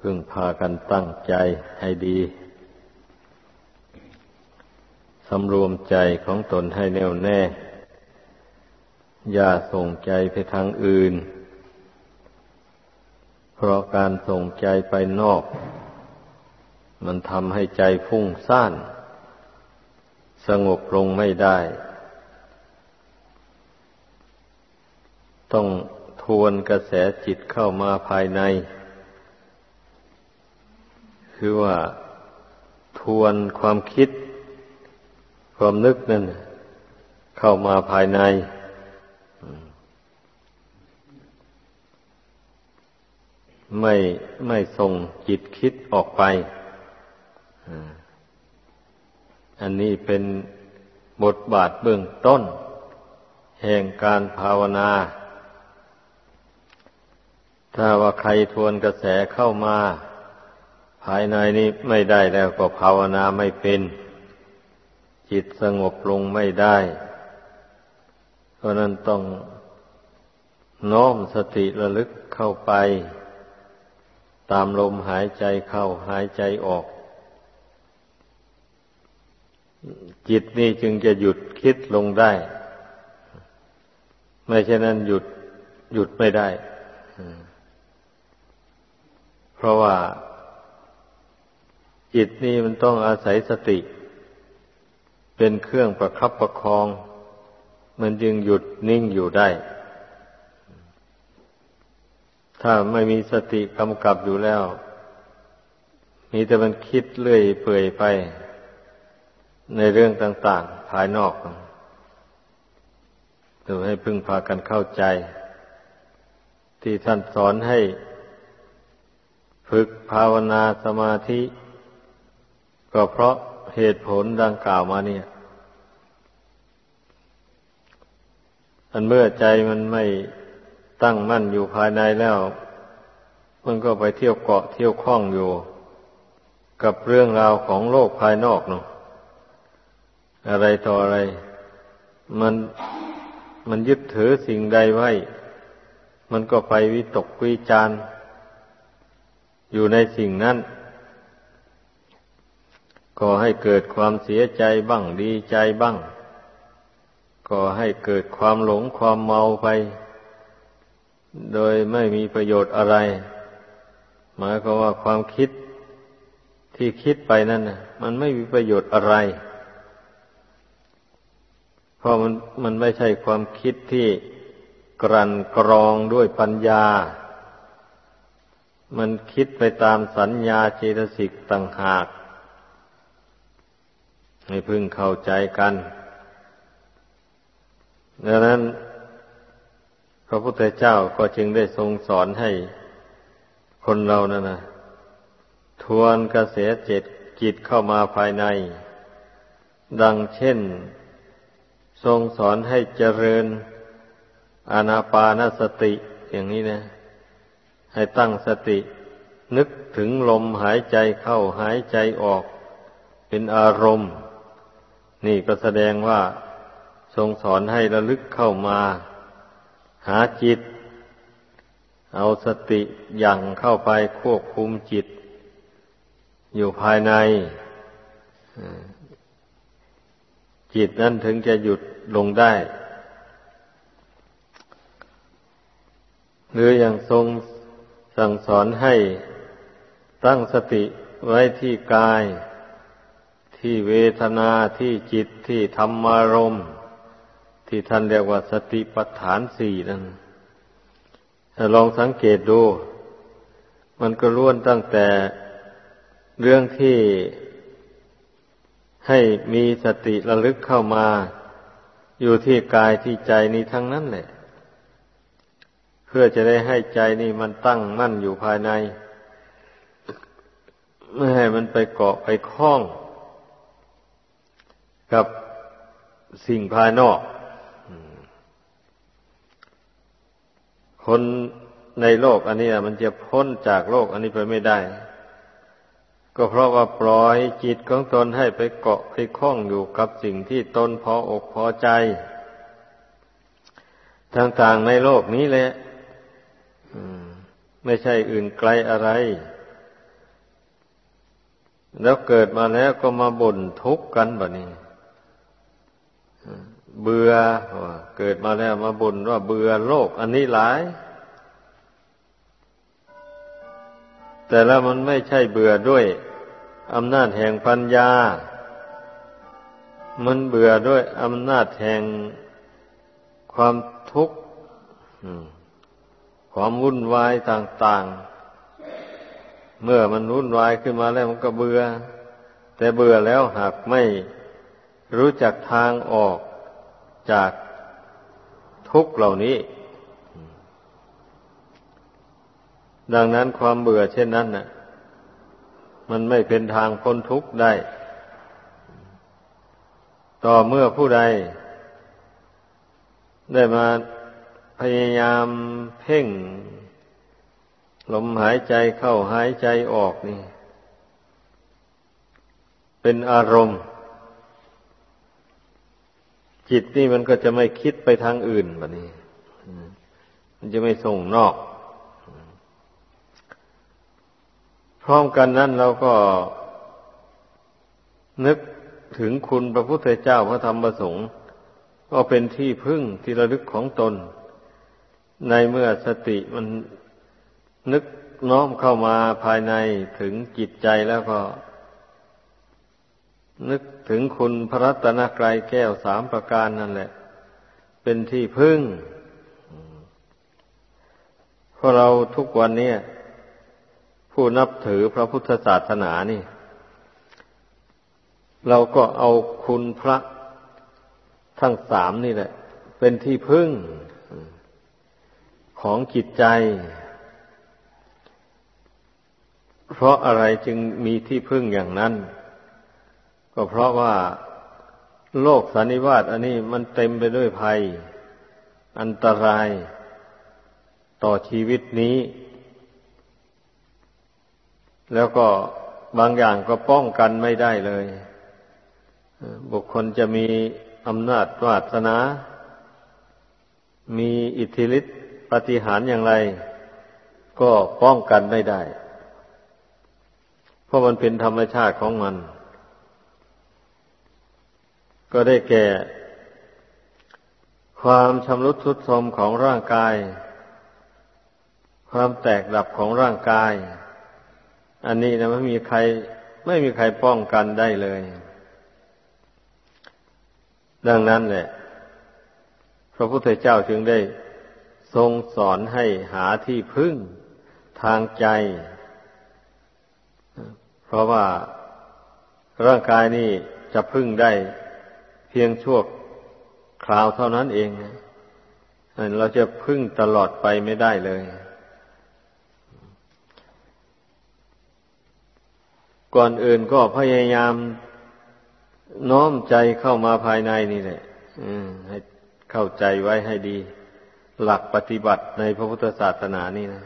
พึ่งพากันตั้งใจให้ดีสำรวมใจของตนให้แน่วแน่ อย่าส่งใจไปทางอื่น เพราะการส่งใจไปนอก มันทำให้ใจฟุ้งซ่าน สงบลงไม่ได้ ต้อง วนกระแสจิตเข้ามาภายใน คือว่าทวนความคิด ความนึกนั่น เข้ามาภายใน ไม่ไม่ส่งจิตคิดออกไป อันนี้เป็นบทบาทเบื้องต้น แห่งการภาวนา ถ้าว่าใครทวนกระแสเข้ามา ภายในนี้ไม่ได้แล้วก็ภาวนาไม่เป็น จิตสงบลงไม่ได้ เพราะนั้นต้องน้อมสติระลึกเข้าไป ตามลมหายใจเข้าหายใจออก จิตนี่จึงจะหยุดคิดลงได้ ไม่เช่นนั้นหยุดหยุดไม่ได้ เพราะว่า จิตนี่มันต้องอาศัยสติ เป็นเครื่องประคับประคอง มันจึงหยุดนิ่งอยู่ได้ ถ้าไม่มีสติกำกับอยู่แล้ว มีแต่มันคิดเลื่อยเปื่อยไป ในเรื่องต่าง ๆ ภายนอกดูให้พึ่งพากันเข้าใจ ที่ท่านสอนให้ ฝึกภาวนาสมาธิ ก็เพราะเหตุผลดังกล่าวมาเนี่ย อันเมื่อใจมันไม่ตั้งมั่นอยู่ภายในแล้ว มันก็ไปเที่ยวเกาะเที่ยวคล้องอยู่ กับเรื่องราวของโลกภายนอกเนาะอะไรต่ออะไร มันมันยึดถือสิ่งใดไว้ มันก็ไปวิตกวิจารณ์ อยู่ในสิ่งนั้นก็ให้เกิดความเสียใจบ้างดีใจบ้างก็ให้เกิดความหลงความเมาไป โดยไม่มีประโยชน์อะไร หมายความว่าความคิดที่คิดไปนั่นนะมันไม่มีประโยชน์อะไร เพราะมันมันไม่ใช่ความคิดที่กลั่นกรองด้วยปัญญา มันคิดไปตามสัญญาเจตสิกต่างหาก ให้พึงเข้าใจกัน ดังนั้น พระพุทธเจ้าก็จึงได้ทรงสอนให้คนเรานั่นนะทวนกระแสเจ็ดจิตเข้ามาภายใน ดังเช่น ทรงสอนให้เจริญอานาปานสติอย่างนี้นะ ให้ตั้งสติ นึกถึงลมหายใจเข้าหายใจออก เป็นอารมณ์ นี่ก็แสดงว่า ทรงสอนให้ระลึกเข้ามา หาจิต เอาสติยังเข้าไปควบคุมจิต อยู่ภายในจิตนั้นถึงจะหยุดลงได้ หรืออย่างทรง สั่งสอนให้ตั้งสติไว้ที่กาย ที่เวทนาที่จิตที่ธรรมารมที่ท่านเรียกว่าสติปัฏฐานสี่นั่นลองสังเกตดู มันก็ล้วนตั้งแต่เรื่องที่ให้มีสติระลึกเข้ามา อยู่ที่กายที่ใจนี้ทั้งนั้นแหละ พื่อจะได้ให้ใจนี่มันตั้งมั่นอยู่ภายใน ไม่ให้มันไปเกาะไปคล้อง กับสิ่งภายนอก คนในโลกอันนี้มันจะพ้นจากโลกอันนี้ไปไม่ได้ ก็เพราะว่าปล่อยจิตของตนให้ไปเกาะไปคล้องอยู่กับสิ่งที่ตนพออกพอใจ ต่างๆในโลกนี้แหละ ไม่ใช่อื่นไกลอะไร แล้วเกิดมาแล้วก็มาบ่นทุกข์กันแบบนี้เบื่อเกิดมาแล้วมาบ่นว่าเบื่อโลก อันนี้หลาย แต่แล้วมันไม่ใช่เบื่อด้วยอำนาจแห่งปัญญา มันเบื่อด้วยอำนาจแห่งความทุกข์ ความวุ่นวายต่าง ๆ เมื่อมันวุ่นวายขึ้นมาแล้วมันก็เบื่อ แต่เบื่อแล้วหากไม่รู้จักทางออกจากทุกเหล่านี้ ดังนั้นความเบื่อเช่นนั้นน่ะ มันไม่เป็นทางพ้นทุกข์ได้ ต่อเมื่อผู้ใด ได้มา พยายามเพ่ง ลมหายใจเข้าหายใจออกนี่ เป็นอารมณ์ จิตนี่มันก็จะไม่คิดไปทางอื่นแบบนี้ มันจะไม่ส่งนอก พร้อมกันนั้นเราก็นึกถึงคุณพระพุทธเจ้าพระธรรมประสงค์ก็เป็นที่พึ่งที่ระลึกของตน ในเมื่อสติมันนึกน้อมเข้ามาภายในถึงจิตใจแล้วก็ นึกถึงคุณพระรัตนกรายแก้วสามประการนั่นแหละ เป็นที่พึ่งเพราะเราทุกวันนี้ผู้นับถือพระพุทธศาสนานี่ เราก็เอาคุณพระทั้งสามนี่แหละ เป็นที่พึ่ง ของจิตใจ เพราะอะไรจึงมีที่พึ่งอย่างนั้น ก็เพราะว่าโลกสันนิวาตอันนี้มันเต็มไปด้วยภัย อันตรายต่อชีวิตนี้ แล้วก็บางอย่างก็ป้องกันไม่ได้เลย บุคคลจะมีอำนาจวาสนา มีอิทธิฤทธิ ปฏิหารอย่างไร ก็ป้องกันไม่ได้ เพราะมันเป็นธรรมชาติของมัน ก็ได้แก่ ความชำรุดทรุดโทรมของร่างกาย ความแตกดับของร่างกาย อันนี้นะไม่มีใครไม่มีใครป้องกันได้เลย ดังนั้นแหละพระพุทธเจ้าจึงได้ ทรงสอนให้หาที่พึ่งทางใจ เพราะว่าร่างกายนี่จะพึ่งได้เพียงชั่วคราวเท่านั้นเอง เราจะพึ่งตลอดไปไม่ได้เลย ก่อนอื่นก็พยายามน้อมใจเข้ามาภายในนี่แหละให้เข้าใจไว้ให้ดี หลักปฏิบัติในพระพุทธศาสนานี่นะ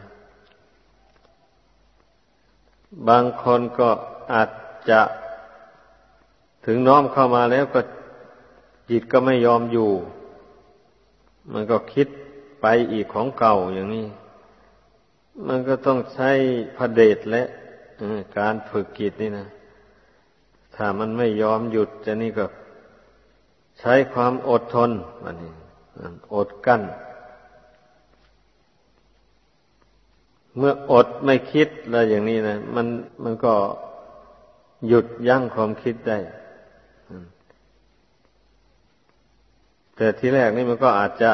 บางคนก็อาจจะถึงน้อมเข้ามาแล้วก็จิตก็ไม่ยอมอยู่ มันก็คิดไปอีกของเก่าอย่างนี้ มันก็ต้องใช้พระเดชและการฝึกจิตนี่นะ ถ้ามันไม่ยอมหยุดจะนี่ก็ใช้ความอดทนมันนี่อดกั้น เมื่ออดไม่คิดอะไรอย่างนี้นะมันมันก็หยุดยั้งความคิดได้ แต่ทีแรกนี่มันก็อาจจะ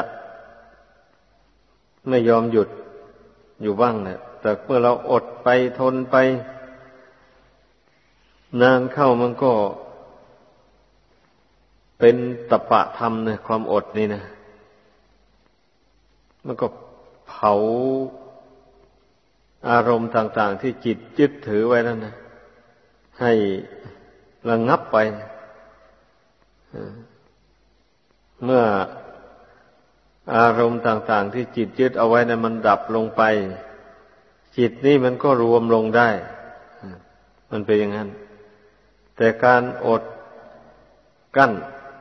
ไม่ยอมหยุดอยู่บ้างนะแต่เมื่อเราอดไปทนไป นานเข้ามันก็เป็นตปะธรรมนะความอดนี่นะ มันก็เผา อารมณ์ต่าง ๆ ที่จิตยึดถือไว้นั่นนะให้ระงงับไปเมื่ออารมณ์ต่าง ๆ ที่จิตยึดเอาไว้นะั้นมันดับลงไป จิตนี่มันก็รวมลงได้ มันเป็นอย่างนั้น แต่การอดกั้น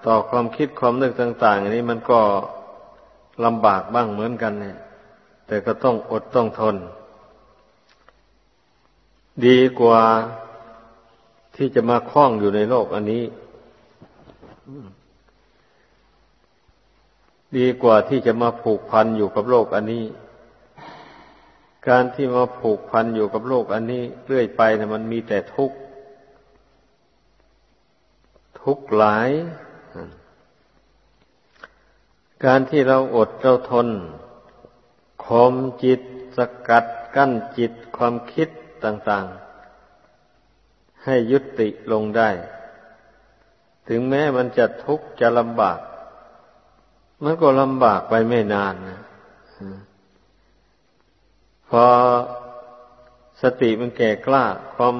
ต่อความคิดความนึกต่าง ๆ อันนี้มันก็ลำบากบ้างเหมือนกันเนี่ย แต่ก็ต้องอดต้องทน ดีกว่าที่จะมาคล้องอยู่ในโลกอันนี้ ดีกว่าที่จะมาผูกพันอยู่กับโลกอันนี้ การที่มาผูกพันอยู่กับโลกอันนี้เรื่อยไปนะมันมีแต่ทุกข์ ทุกข์หลาย การที่เราอดเราทนข่มจิตสกัดกั้นจิตความคิด ต่างๆ ให้ยุติลงได้ ถึงแม้มันจะทุกข์จะลำบาก มันก็ลำบากไปไม่นานนะพอสติมันแก่กล้า ความ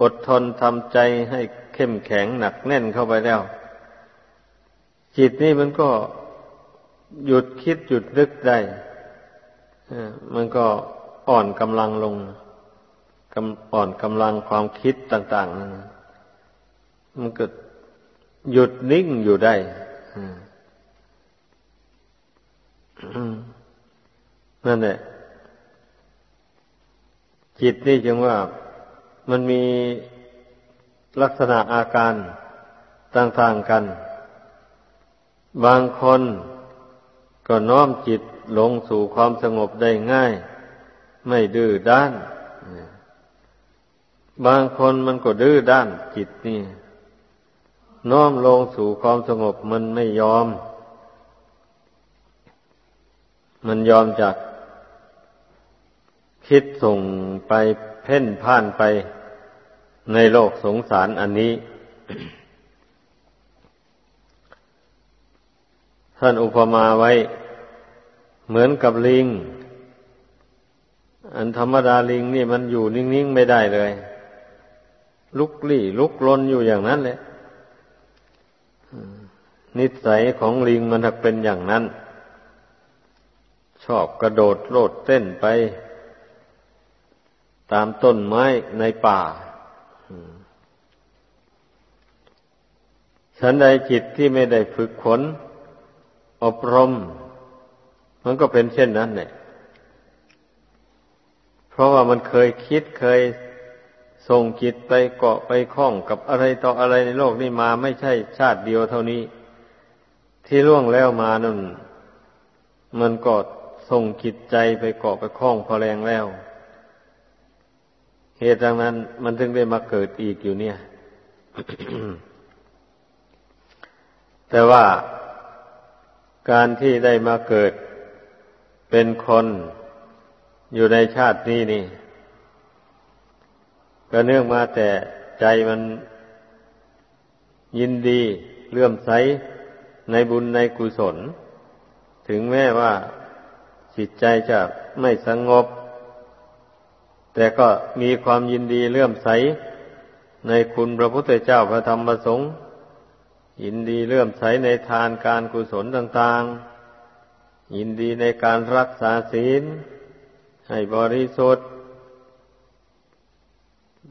อดทนทำใจให้เข้มแข็งหนักแน่นเข้าไปแล้ว จิตนี่มันก็หยุดคิดหยุดนึกได้มันก็ อ่อนกำลังลงอ่อนกำลังความคิดต่างๆมันก็หยุดนิ่งอยู่ได้นั่นแหละจิตนี่จึงว่ามันมีลักษณะอาการต่างๆกัน บางคนก็น้อมจิตลงสู่ความสงบได้ง่าย ไม่ดื้อด้าน บางคนมันก็ดื้อด้านจิตนี่น้อมลงสู่ความสงบมันไม่ยอม มันยอมจากคิดส่งไปเพ่นพ่านไปในโลกสงสารอันนี้ ท่านอุปมาไว้ เหมือนกับลิง อันธรรมดาลิงนี่มันอยู่นิ่งๆไม่ได้เลย ลุกลี้ลุกลนอยู่อย่างนั้นแหละนิสัยของลิงมันถักเป็นอย่างนั้น ชอบกระโดดโลดเต้นไป ตามต้นไม้ในป่าฉันใดจิตที่ไม่ได้ฝึกขน อบรม มันก็เป็นเช่นนั้นเนี่ย เพราะว่ามันเคยคิดเคยส่งจิตไปเกาะไปคล้องกับอะไรต่ออะไรในโลกนี้มาไม่ใช่ชาติเดียวเท่านี้ ที่ล่วงแล้วมานั่นมันก็ส่งจิตใจไปเกาะไปคล้องพอแรงแล้ว เหตุดังนั้น มันถึงได้มาเกิดอีกอยู่เนี่ย แต่ว่าการที่ได้มาเกิดเป็นคน อยู่ในชาตินี้นี่ ก็เนื่องมาแต่ใจมันยินดีเลื่อมใสในบุญในกุศล ถึงแม้ว่าจิตใจจะไม่สงบ แต่ก็มีความยินดีเลื่อมใส ในคุณพระพุทธเจ้าพระธรรมพระสงฆ์ยินดีเลื่อมใสในทานการกุศลต่าง ๆ ยินดีในการรักษาศีล ให้บริสุทธิ์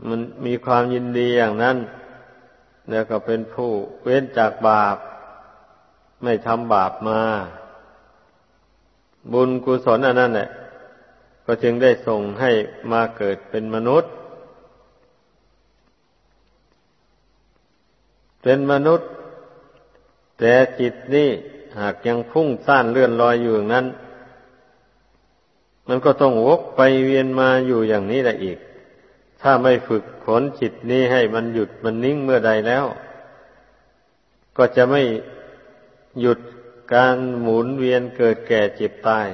มันมีความยินดีอย่างนั้น แล้วก็เป็นผู้เว้นจากบาป ไม่ทำบาปมา บุญกุศลอันนั้นแหละก็จึงได้ส่งให้มาเกิดเป็นมนุษย์ เป็นมนุษย์ แต่จิตนี่หากยังพุ่งซ่านเลื่อนลอยอยู่อย่างนั้น มันก็ต้องวกไปเวียนมาอยู่อย่างนี้แหละอีก ถ้าไม่ฝึกขนจิตนี้ให้มันหยุดมันนิ่งเมื่อใดแล้ว ก็จะไม่หยุดการหมุนเวียนเกิดแก่เจ็บตาย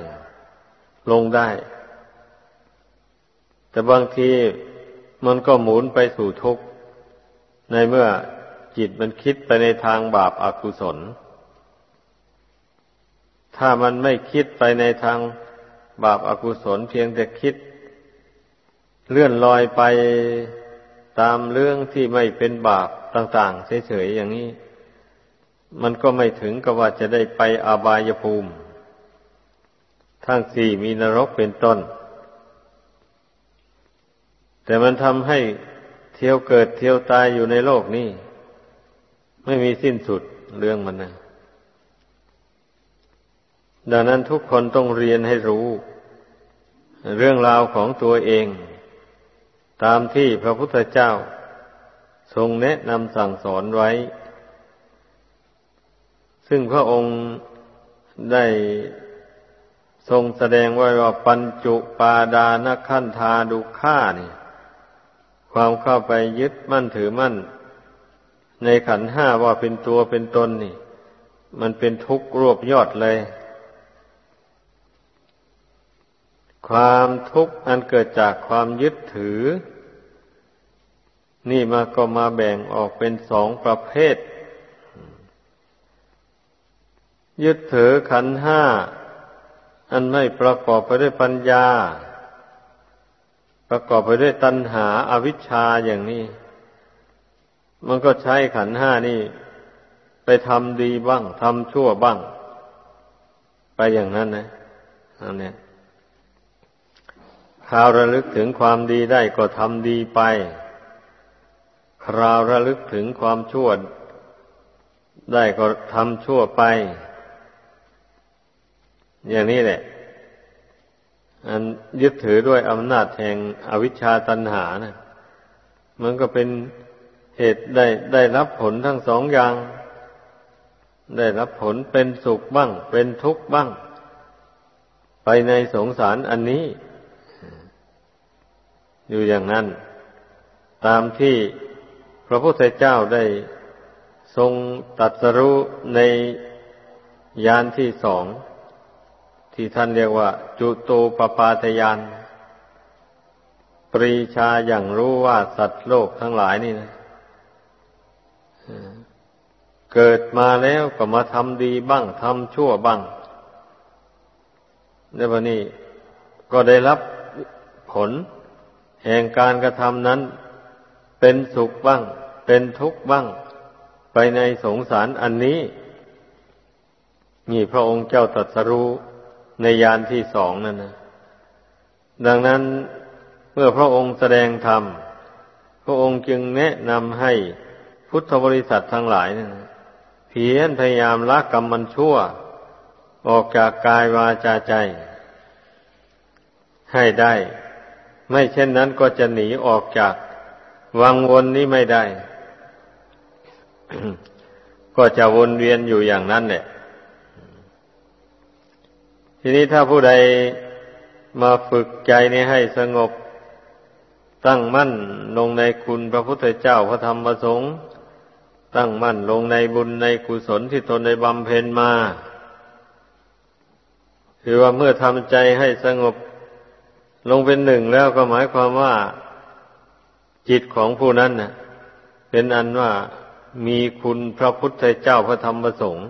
ลงได้ แต่บางทีมันก็หมุนไปสู่ทุกข์ ในเมื่อจิตมันคิดไปในทางบาปอากุศล ถ้ามันไม่คิดไปในทาง บาปอากุศลเพียงแต่คิด เลื่อนลอยไปตามเรื่องที่ไม่เป็นบาปต่าง ๆ เฉยๆอย่างนี้ มันก็ไม่ถึงกับว่าจะได้ไปอบายภูมิ ทั้งสี่มีนรกเป็นต้น แต่มันทำให้เที่ยวเกิดเที่ยวตายอยู่ในโลกนี้ ไม่มีสิ้นสุดเรื่องมันนะ ดังนั้นทุกคนต้องเรียนให้รู้ เรื่องราวของตัวเอง ตามที่พระพุทธเจ้า ทรงแนะนำสั่งสอนไว้ ซึ่งพระองค์ได้ทรงแสดงไว้ว่าปัญจุปาดานขันธาดุข่านี่ความเข้าไปยึดมั่นถือมั่น ในขันห้าว่าเป็นตัวเป็นตนนี่ มันเป็นทุกข์รวบยอดเลย ความทุกข์อันเกิดจากความยึดถือ นี่มาก็มาแบ่งออกเป็นสองประเภท ยึดถือขันห้า อันไม่ประกอบไปด้วยปัญญา ประกอบไปด้วยตัณหาอาวิชชาอย่างนี้ มันก็ใช้ขันห้านี่ ไปทำดีบ้างทำชั่วบ้าง ไปอย่างนั้นนะอันเนี้ย คราวระลึกถึงความดีได้ก็ทำดีไป คราวระลึกถึงความชั่วได้ก็ทำชั่วไป อย่างนี้แหละ อันยึดถือด้วยอำนาจแห่งอวิชชาตันหานะมันก็เป็นเหตุได้ได้รับผลทั้งสองอย่าง ได้รับผลเป็นสุขบ้าง เป็นทุกข์บ้าง ไปในสงสารอันนี้ อยู่อย่างนั้น ตามที่พระพุทธเจ้าได้ทรงตัดสรู้ในยานที่สอง ที่ท่านเรียกว่า จุตูปปาทยาน ปรีชาอย่างรู้ว่าสัตว์โลกทั้งหลายนี่นะเกิดมาแล้วก็มาทำดีบ้างทำชั่วบ้างในวันนี้ก็ได้รับผล แห่งการกระทำนั้น เป็นสุขบ้าง เป็นทุกข์บ้าง ไปในสงสารอันนี้ นี่พระองค์เจ้าตรัสรู้ในยานที่สองนั่นนะดังนั้นเมื่อพระองค์แสดงธรรม พระองค์จึงแนะนำให้พุทธบริษัททั้งหลายนะเพียรพยายามละกรรมมันชั่ว ออกจากกายวาจาใจ ให้ได้ ไม่เช่นนั้นก็จะหนีออกจากวังวนนี้ไม่ได้ ก็จะวนเวียนอยู่อย่างนั้นแหละ ทีนี้ถ้าผู้ใดมาฝึกใจนี้ให้สงบ ตั้งมั่นลงในคุณพระพุทธเจ้าพระธรรมพระสงฆ์ตั้งมั่นลงในบุญในกุศลที่ตนได้บำเพ็ญมา คือว่าเมื่อทำใจให้สงบ ลงเป็นหนึ่งแล้วก็หมายความว่าจิตของผู้นั้นนะเป็นอันว่ามีคุณพระพุทธเจ้าพระธรรมพระสงฆ์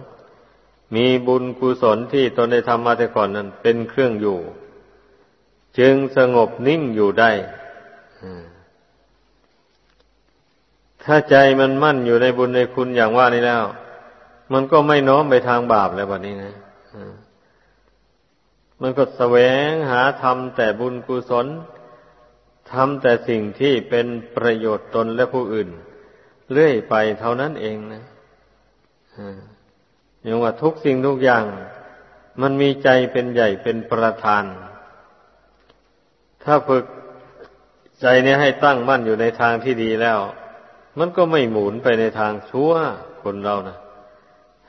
มีบุญกุศลที่ตนได้ทำมาแต่ก่อนนั้น เป็นเครื่องอยู่ จึงสงบนิ่งอยู่ได้ถ้าใจมันมั่นอยู่ในบุญในคุณอย่างว่านี้แล้ว มันก็ไม่น้อมไปทางบาปแล้วแบบนี้นะ มันก็แสวงหาทำแต่บุญกุศลทำแต่สิ่งที่เป็นประโยชน์ตนและผู้อื่น เรื่อยไปเท่านั้นเองนะอย่างว่าทุกสิ่งทุกอย่าง มันมีใจเป็นใหญ่เป็นประธาน ถ้าฝึกใจนี้ให้ตั้งมั่นอยู่ในทางที่ดีแล้ว มันก็ไม่หมุนไปในทางชั่วคนเรานะ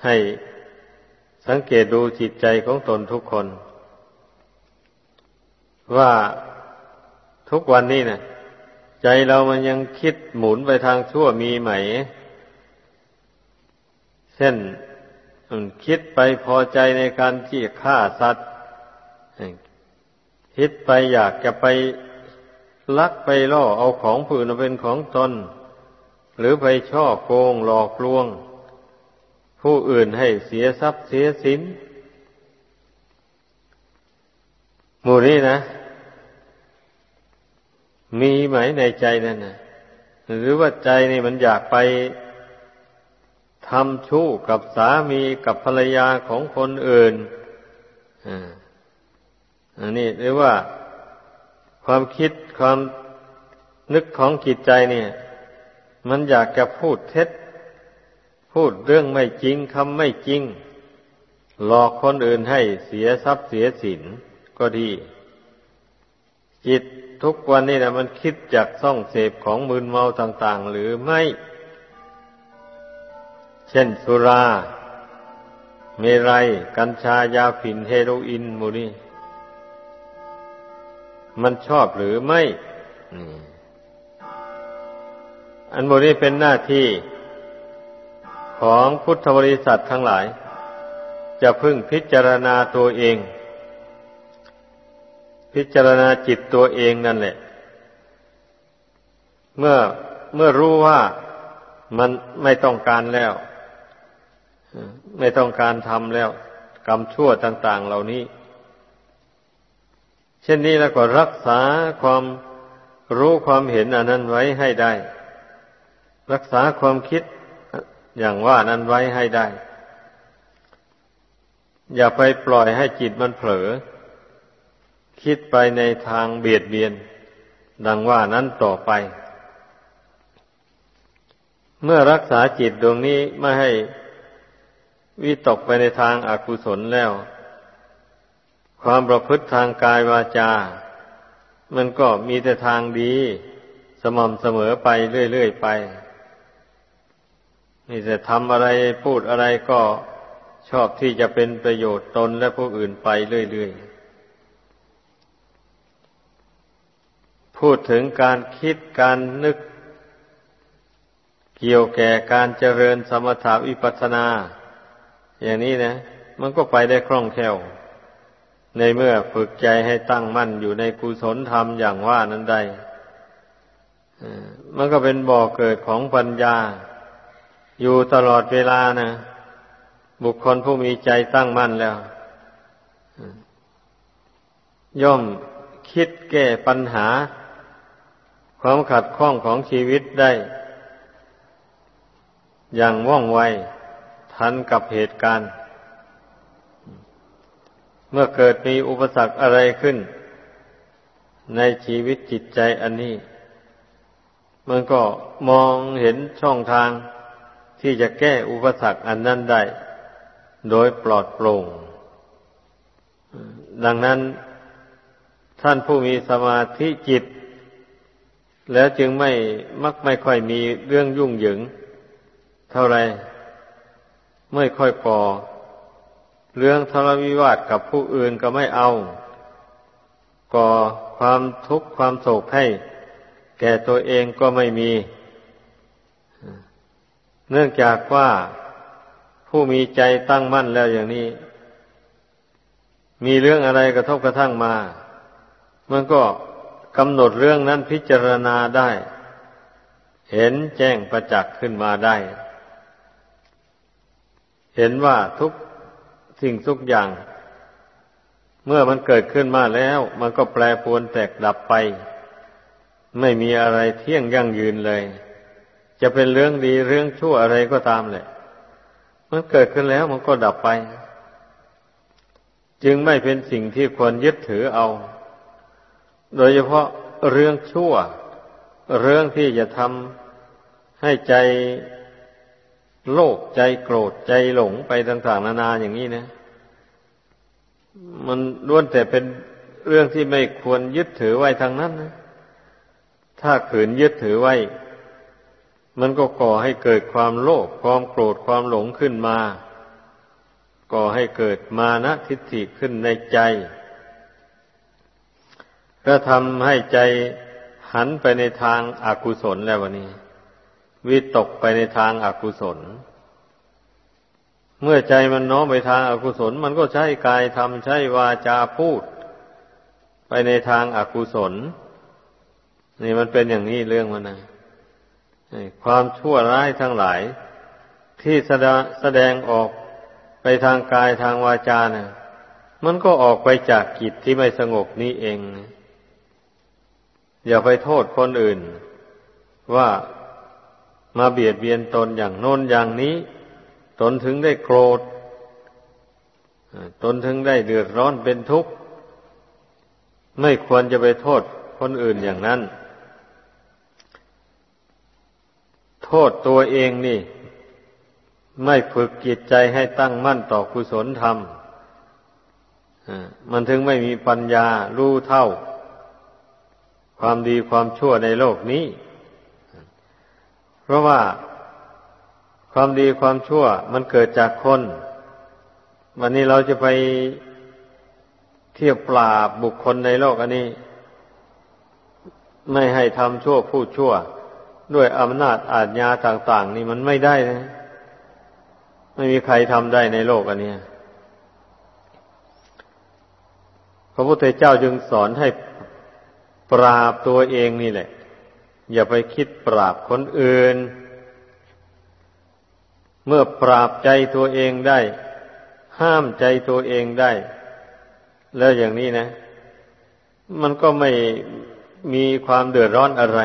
ให้สังเกตดูจิตใจของตนทุกคน ว่าทุกวันนี้นะใจเรามันยังคิดหมุนไปทางชั่วมีไหม เช่นคิดไปพอใจในการที่ฆ่าสัตว์ คิดไปอยากจะไปลักไปล่อเอาของผู้อื่นเป็นของตน หรือไปช่อโกงหลอกลวง ผู้อื่นให้เสียทรัพย์เสียสินหมู่นี้นะ มีไหมในใจนั่นนะหรือว่าใจนี่มันอยากไปทำชู้กับสามีกับภรรยาของคนอื่นอันนี้เรียกว่าความคิดความนึกของจิตใจเนี่ย มันอยากจะพูดเท็จ พูดเรื่องไม่จริงคำไม่จริง หลอกคนอื่นให้เสียทรัพย์เสียสินก็ดี จิต ทุกวันนี้นะมันคิดจากซ่องเสพของมืนเมาต่าง ๆ หรือไม่ เช่นสุรา เมรัย กัญชายาฝิ่นเฮโรอีนมูนี่มันชอบหรือไม่อันโมนี้เป็นหน้าที่ของพุทธบริษัททั้งหลาย จะพึ่งพิจารณาตัวเอง พิจารณาจิตตัวเองนั่นแหละ เมื่อเมื่อรู้ว่ามันไม่ต้องการแล้ว ไม่ต้องการทำแล้ว กรรมชั่วต่าง ๆ เหล่านี้ เช่นนี้แล้วก็รักษาความรู้ความเห็นอันนั้นไว้ให้ได้ รักษาความคิดอย่างว่านั้นไว้ให้ได้ อย่าไปปล่อยให้จิตมันเผลอ คิดไปในทางเบียดเบียน ดังว่านั้นต่อไป เมื่อรักษาจิตดวงนี้ไม่ให้วิตกไปในทางอากุศลแล้ว ความประพฤติทางกายวาจา มันก็มีแต่ทางดี สม่ำเสมอไปเรื่อยๆไป นี่จะทำอะไรพูดอะไรก็ชอบที่จะเป็นประโยชน์ตนและผู้อื่นไปเรื่อยๆ พูดถึงการคิดการนึก เกี่ยวแก่การเจริญสมถาวิปัสนา อย่างนี้นะ มันก็ไปได้คล่องแคล่ว ในเมื่อฝึกใจให้ตั้งมั่นอยู่ในกุศลธรรมอย่างว่านั้นได้มันก็เป็นบ่อเกิดของปัญญา อยู่ตลอดเวลานะบุคคลผู้มีใจตั้งมั่นแล้ว ย่อมคิดแก้ปัญหา ความขัดข้องของชีวิตได้ อย่างว่องไวทันกับเหตุการณ์ เมื่อเกิดมีอุปสรรคอะไรขึ้น ในชีวิตจิตใจอันนี้ มันก็มองเห็นช่องทางที่จะแก้อุปสรรคอันนั้นได้ โดยปลอดโปร่ง ดังนั้นท่านผู้มีสมาธิจิต แล้วจึงไม่มักไม่ค่อยมีเรื่องยุ่งเหยิง เท่าไรไม่ค่อยก่อ เรื่องทะเลาะวิวาทกับผู้อื่นก็ไม่เอา ก่อความทุกข์ความโศกให้ แก่ตัวเองก็ไม่มี เนื่องจากว่าผู้มีใจตั้งมั่นแล้วอย่างนี้ มีเรื่องอะไรกระทบกระทั่งมา มันก็ กำหนดเรื่องนั้นพิจารณาได้ เห็นแจ้งประจักษ์ขึ้นมาได้ เห็นว่าทุกสิ่งทุกอย่าง เมื่อมันเกิดขึ้นมาแล้ว มันก็แปรปรวนแตกดับไป ไม่มีอะไรเที่ยงยั่งยืนเลย จะเป็นเรื่องดีเรื่องชั่วอะไรก็ตามแหละ มันเกิดขึ้นแล้วมันก็ดับไป จึงไม่เป็นสิ่งที่ควรยึดถือเอา โดยเฉพาะเรื่องชั่ว เรื่องที่จะทำให้ใจโลภใจโกรธใจหลงไปต่างๆนานาอย่างนี้นะ มันล้วนแต่เป็นเรื่องที่ไม่ควรยึดถือไว้ทางนั้นนะถ้าขืนยึดถือไว้ มันก็ก่อให้เกิดความโลภความโกรธความหลงขึ้นมา ก่อให้เกิดมานะทิฏฐิขึ้นในใจ ก็ทำให้ใจหันไปในทางอากุศลแล้ววันนี้ วิตกไปในทางอากุศล เมื่อใจมันน้อมไปทางอากุศล มันก็ใช้กายทำใช้วาจาพูด ไปในทางอากุศล นี่มันเป็นอย่างนี้เรื่องมันนะความชั่วร้ายทั้งหลาย ที่แสดงออกไปทางกายทางวาจานะ่ะมันก็ออกไปจากกิจที่ไม่สงบนี้เอง อย่าไปโทษคนอื่น ว่ามาเบียดเบียนตนอย่างโน้นอย่างนี้ ตนถึงได้โกรธตนถึงได้เดือดร้อนเป็นทุกข์ ไม่ควรจะไปโทษคนอื่นอย่างนั้น โทษตัวเองนี่ ไม่ฝึกจิตใจให้ตั้งมั่นต่อกุศลธรรมมันถึงไม่มีปัญญารู้เท่า ความดีความชั่วในโลกนี้ เพราะว่าความดีความชั่วมันเกิดจากคน วันนี้เราจะไปเทียบปราบบุคคลในโลกอันนี้ ไม่ให้ทำชั่วพูดชั่ว ด้วยอำนาจอาจญาต่าง ๆ นี่มันไม่ได้นะไม่มีใครทำได้ในโลกอันนี้พระพุทธเจ้าจึงสอนให้ ปราบตัวเองนี่แหละ อย่าไปคิดปราบคนอื่น เมื่อปราบใจตัวเองได้ ห้ามใจตัวเองได้ แล้วอย่างนี้นะ มันก็ไม่มีความเดือดร้อนอะไร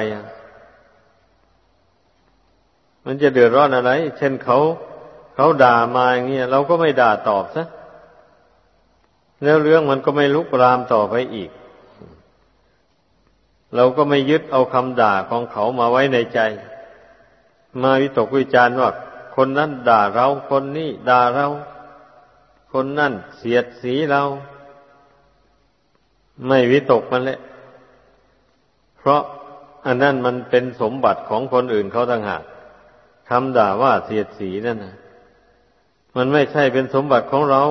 มันจะเดือดร้อนอะไร เช่นเขาเขาด่ามาอย่างนี้ยเราก็ไม่ด่าตอบซะแล้วเรื่องมันก็ไม่ลุกรามต่อไปอีก เราก็ไม่ยึดเอาคำด่าของเขามาไว้ในใจ มาวิตกวิจารณ์ว่า คนนั้นด่าเราคนนี้ด่าเรา คนนั่นเสียดสีเรา ไม่วิตกมันแหละ เพราะอันนั้นมันเป็นสมบัติของคนอื่นเขาต่างหากคำด่าว่าเสียดสีนั่นนะมันไม่ใช่เป็นสมบัติของเรา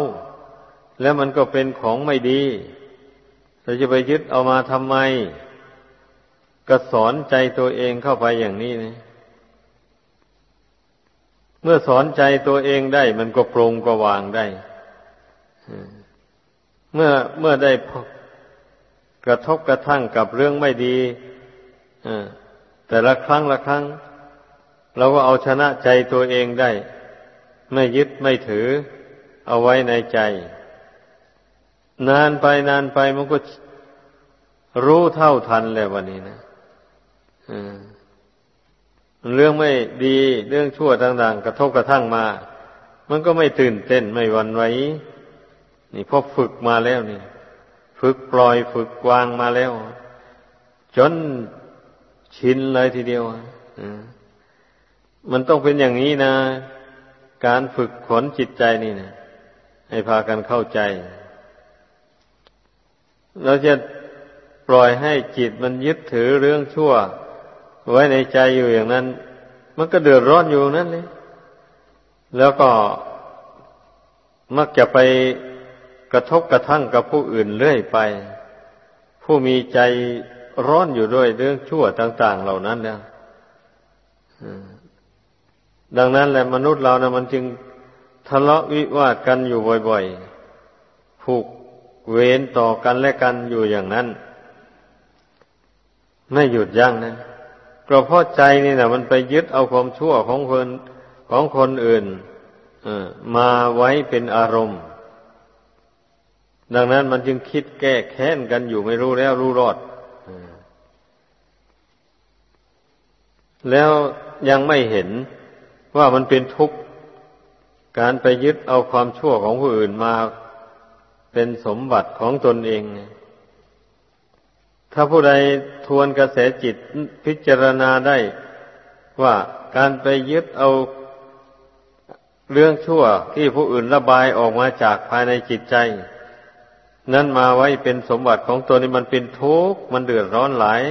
แล้วมันก็เป็นของไม่ดี เราจะไปยึดเอามาทำไม ก็สอนใจตัวเองเข้าไปอย่างนี้นะเมื่อสอนใจตัวเองได้ มันก็ปรงก็วางได้เมื่อเมื่อได้กระทบกระทั่งกับเรื่องไม่ดีแต่ละครั้งละครั้ง เราก็เอาชนะใจตัวเองได้ ไม่ยึดไม่ถือ เอาไว้ในใจ นานไปนานไปมันก็รู้เท่าทันแล้ววันนี้นะ เรื่องไม่ดีเรื่องชั่วต่างๆ กระทบกระทั่งมา มันก็ไม่ตื่นเต้นไม่วันไหวนี่พอฝึกมาแล้วนี่ ฝึกปล่อยฝึกวางมาแล้ว จนชินเลยทีเดียวมันต้องเป็นอย่างนี้นะ การฝึกขนจิตใจนี่นะให้พากันเข้าใจ เราจะปล่อยให้จิตมันยึดถือเรื่องชั่ว ไว้ในใจอยู่อย่างนั้น มันก็เดือดร้อนอยู่นั่นเลย แล้วก็มักจะไปกระทบกระทั่งกับผู้อื่นเรื่อยไป ผู้มีใจร้อนอยู่ด้วยเรื่องชั่วต่าง ๆ เหล่านั้นแล้วดังนั้นแหละมนุษย์เรานะมันจึงทะเลาะวิวาทกันอยู่บ่อยๆผูกเวรต่อกันและกันอยู่อย่างนั้น ไม่หยุดยั้งนะ ก็เพราะใจนี่นะมันไปยึดเอาความชั่วของคนของคนอื่นมาไว้เป็นอารมณ์ ดังนั้นมันจึงคิดแก้แค้นกันอยู่ไม่รู้แล้วรู้รอดแล้วยังไม่เห็นว่ามันเป็นทุกข์การไปยึดเอาความชั่วของผู้อื่นมาเป็นสมบัติของตนเอง ถ้าผู้ใดทวนกระแสจิตพิจารณาได้ ว่าการไปยึดเอาเรื่องชั่วที่ผู้อื่นระบายออกมาจากภายในจิตใจ นั้นมาไว้เป็นสมบัติของตัวนี้มันเป็นทุกข์มันเดือดร้อนหลาย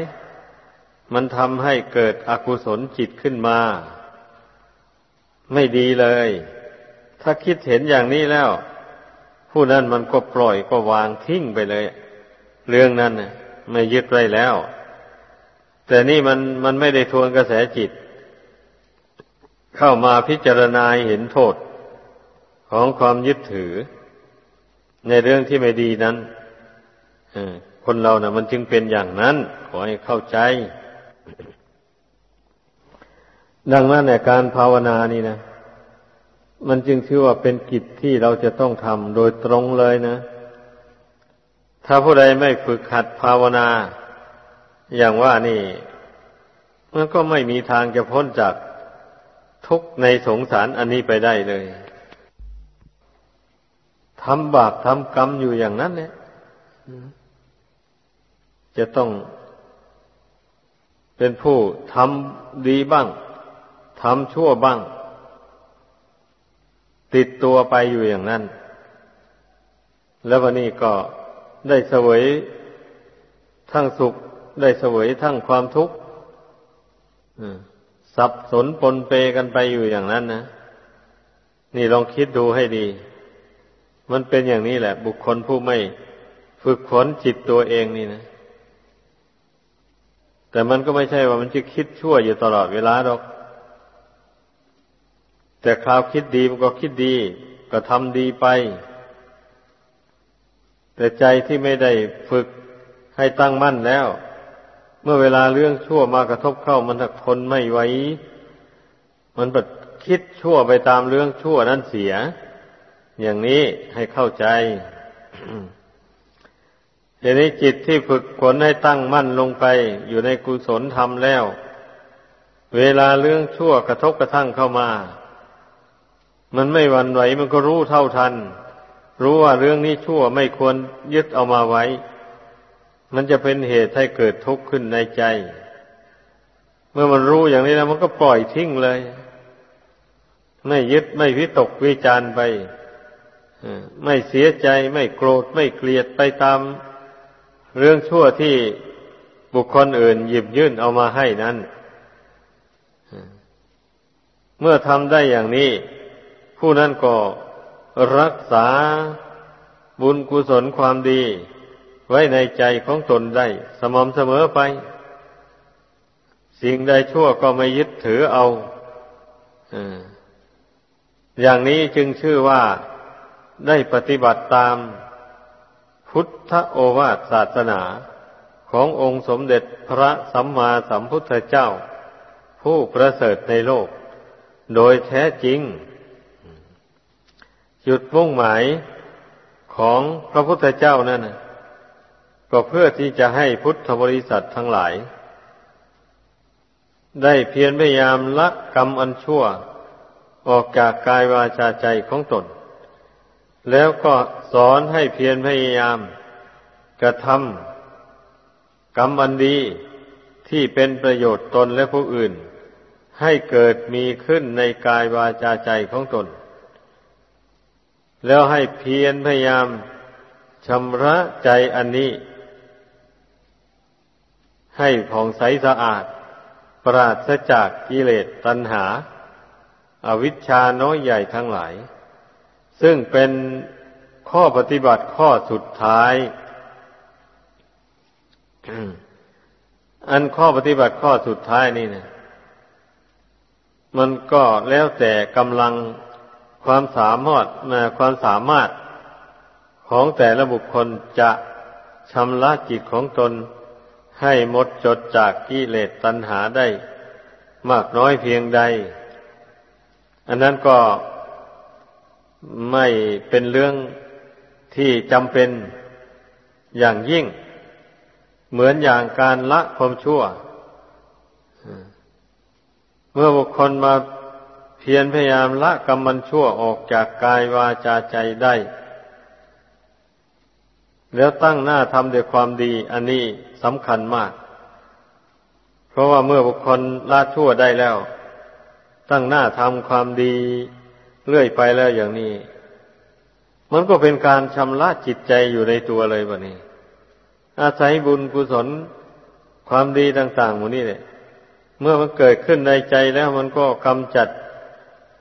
มันทำให้เกิดอกุศลจิตขึ้นมา ไม่ดีเลย ถ้าคิดเห็นอย่างนี้แล้ว ผู้นั้นมันก็ปล่อยก็วางทิ้งไปเลย เรื่องนั้นนะ ไม่ยึดไว้แล้ว แต่นี่มันมันไม่ได้ทวนกระแสจิต เข้ามาพิจารณาเห็นโทษของความยึดถือ ในเรื่องที่ไม่ดีนั้นคนเรานะ่ะ มันจึงเป็นอย่างนั้น ขอให้เข้าใจ ดังนั้นในการภาวนานี่นะมันจึงชื่อว่าเป็นกิจที่เราจะต้องทำโดยตรงเลยนะ ถ้าผู้ใดไม่ฝึกหัดภาวนา อย่างว่านี่มันก็ไม่มีทางจะพ้นจากทุกข์ในสงสารอันนี้ไปได้เลยทำบาปทำกรรมอยู่อย่างนั้นเนี่ยจะต้องเป็นผู้ทำดีบ้างทำชั่วบ้าง ติดตัวไปอยู่อย่างนั้น แล้ววันนี้ก็ ได้เสวยทั้งสุข ได้เสวยทั้งความทุกข์สับสนปนเปกันไปอยู่อย่างนั้นนะ นี่ลองคิดดูให้ดี มันเป็นอย่างนี้แหละ บุคคลผู้ไม่ฝึกฝนจิตตัวเองนี่นะ แต่มันก็ไม่ใช่ว่ามันจะคิดชั่วอยู่ตลอดเวลาหรอก แต่คราวคิดดีมันก็คิดดี ก็ทำดีไป แต่ใจที่ไม่ได้ฝึกให้ตั้งมั่นแล้ว เมื่อเวลาเรื่องชั่วมากระทบเข้ามันทนไม่ไหวมันแบบคิดชั่วไปตามเรื่องชั่วนั้นเสีย อย่างนี้ให้เข้าใจทีนี้จิตที่ฝึกฝนให้ตั้งมั่นลงไป อยู่ในกุศลธรรมแล้ว เวลาเรื่องชั่วกระทบกระทั่งเข้ามา มันไม่หวั่นไหวมันก็รู้เท่าทัน รู้ว่าเรื่องนี้ชั่วไม่ควรยึดเอามาไว้ มันจะเป็นเหตุให้เกิดทุกข์ขึ้นในใจ เมื่อมันรู้อย่างนี้แล้วมันก็ปล่อยทิ้งเลย ไม่ยึดไม่วิตกวิจารไปไม่เสียใจไม่โกรธไม่เกลียดไปตาม เรื่องชั่วที่บุคคลอื่นหยิบยื่นเอามาให้นั้น เมื่อทำได้อย่างนี้ ผู้นั้นก็ รักษาบุญกุศลความดี ไว้ในใจของตนได้ สม่ำเสมอไป สิ่งใดชั่วก็ไม่ยึดถือเอาอย่างนี้จึงชื่อว่าได้ปฏิบัติตาม พุทธโอวาทศาสนาขององค์สมเด็จพระสัมมาสัมพุทธเจ้า ผู้ประเสริฐในโลก โดยแท้จริง จุดมุ่งหมายของพระพุทธเจ้านั่นก็เพื่อที่จะให้พุทธบริษัททั้งหลาย ได้เพียรพยายามละกรรมอันชั่ว ออกจากกายวาจาใจของตน แล้วก็สอนให้เพียรพยายาม กระทำกรรมอันดีที่เป็นประโยชน์ตนและผู้อื่น ให้เกิดมีขึ้นในกายวาจาใจของตน แล้วให้เพียรพยายามชำระใจอันนี้ ให้ผ่องใสสะอาด ปราศจากกิเลสตัณหาอาวิชชาน้อยใหญ่ทั้งหลาย ซึ่งเป็นข้อปฏิบัติข้อสุดท้าย อันข้อปฏิบัติข้อสุดท้ายนี่นะมันก็แล้วแต่กำลัง ความสามารถความสามารถของแต่ละบุคคลจะชำระจิตของตนให้หมดจดจากกิเลสตัณหาได้ มากน้อยเพียงใด อันนั้นก็ไม่เป็นเรื่องที่จำเป็นอย่างยิ่ง เหมือนอย่างการละความชั่ว เมื่อบุคคลมา เพียรพยายามละกรรมมันชั่วออกจากกายวาจาใจได้ แล้วตั้งหน้าทำด้วยความดี อันนี้สำคัญมาก เพราะว่าเมื่อบุคคลละชั่วได้แล้ว ตั้งหน้าทำความดีเรื่อยไปแล้วอย่างนี้ มันก็เป็นการชำระจิตใจอยู่ในตัวเลยบะนี้ อาศัยบุญกุศลความดีต่างๆหมดนี่เลยเมื่อมันเกิดขึ้นในใจแล้วมันก็กำจัด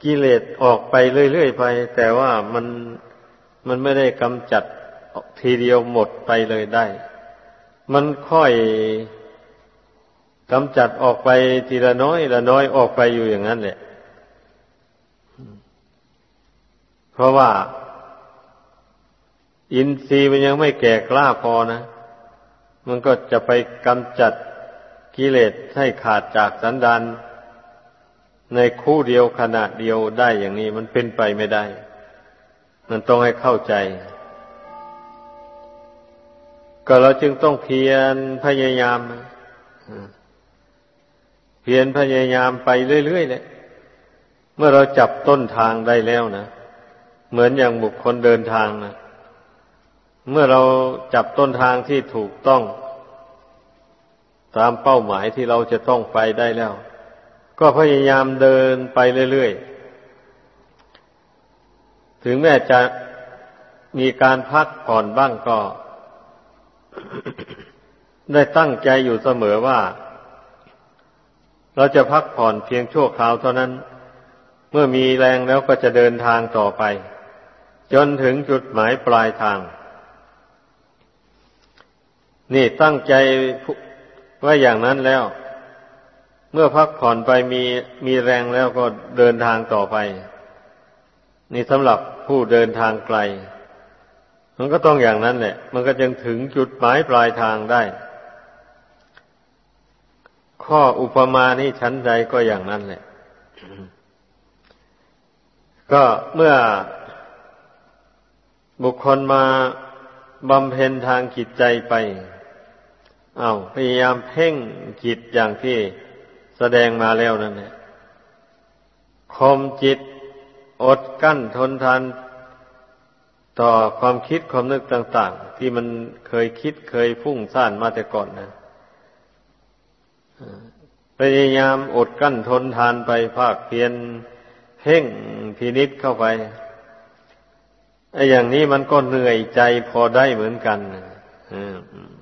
กิเลสออกไปเรื่อยๆไป แต่ว่ามันมันไม่ได้กำจัดทีเดียวหมดไปเลยได้ มันค่อยกำจัดออกไปทีละน้อยละน้อยออกไปอยู่อย่างนั้นแหละ เพราะว่า อินทรีย์มันยังไม่แก่กล้าพอนะ มันก็จะไปกำจัดกิเลสให้ขาดจากสันดาน ในคู่เดียวขณะเดียวได้อย่างนี้มันเป็นไปไม่ได้ มันต้องให้เข้าใจ ก็เราจึงต้องเพียรพยายามเพียรพยายามไปเรื่อยๆเลยเมื่อเราจับต้นทางได้แล้วนะเหมือนอย่างบุคคลเดินทางนะเมื่อเราจับต้นทางที่ถูกต้อง ตามเป้าหมายที่เราจะต้องไปได้แล้ว ก็พยายามเดินไปเรื่อยๆ ถึงแม้จะมีการพักผ่อนบ้างก็ ได้ตั้งใจอยู่เสมอว่า เราจะพักผ่อนเพียงชั่วคราวเท่านั้น เมื่อมีแรงแล้วก็จะเดินทางต่อไป จนถึงจุดหมายปลายทาง นี่ตั้งใจว่าอย่างนั้นแล้ว เมื่อพักผ่อนไปมีมีแรงแล้วก็เดินทางต่อไป นี่สำหรับผู้เดินทางไกล มันก็ต้องอย่างนั้นแหละมันก็จึงถึงจุดหมายปลายทางได้ ข้ออุปมานี้ชั้นใดก็อย่างนั้นแหละ ก็เมื่อบุคคลมาบำเพ็ญทางจิตใจไป เอาพยายามเพ่งจิตอย่างที่ แสดงมาแล้วนั่นแหละคมจิตอดกั้นทนทานต่อความคิดความนึกต่าง ๆ ที่มันเคยคิดเคยฟุ้งซ่านมาแต่ก่อนนะพยายามอดกั้นทนทานไปภาคเพียนเพ่งพินิษเข้าไปไอ้อย่างนี้มันก็เหนื่อยใจพอได้เหมือนกัน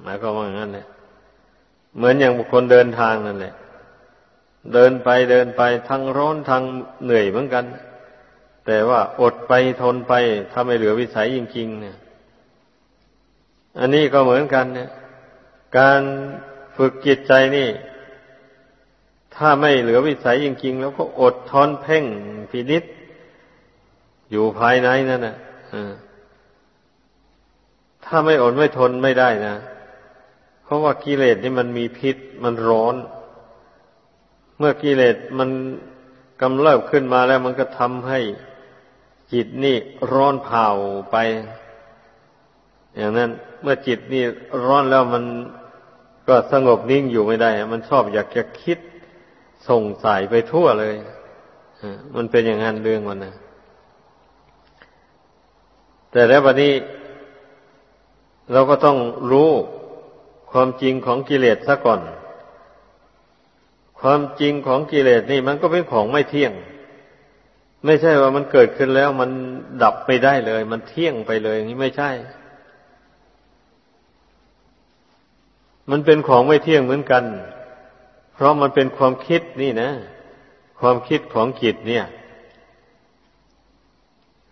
หมายความว่าอย่างนั้นแหละเหมือนอย่างบุคคลเดินทางนั่นแหละ เดินไปเดินไปทั้งร้อนทั้งเหนื่อยเหมือนกัน แต่ว่าอดไปทนไปถ้าไม่เหลือวิสัยจริง ๆ เนี่ย อันนี้ก็เหมือนกันเนี่ย การฝึกจิตใจนี่ ถ้าไม่เหลือวิสัยจริง ๆ แล้วก็อดทนเพ่งพินิษอยู่ภายในนั่นนะถ้าไม่อดไม่ทนไม่ได้นะ เพราะว่ากิเลสนี่มันมีพิษมันร้อน เมื่อกิเลสมันกำเริบขึ้นมาแล้วมันก็ทำให้จิตนี่ร้อนเผาไป อย่างนั้น เมื่อจิตนี่ร้อนแล้วมันก็สงบนิ่งอยู่ไม่ได้ มันชอบอยากจะคิดส่งสายไปทั่วเลยมันเป็นอย่างนั้นเรื่องมันนะแต่แล้ววันนี้ เราก็ต้องรู้ความจริงของกิเลสซะก่อน ความจริงของกิเลสนี่มันก็เป็นของไม่เที่ยง ไม่ใช่ว่ามันเกิดขึ้นแล้วมันดับไปได้เลย มันเที่ยงไปเลยอย่างนี่ไม่ใช่ มันเป็นของไม่เที่ยงเหมือนกัน เพราะมันเป็นความคิดนี่นะ ความคิดของจิตเนี่ย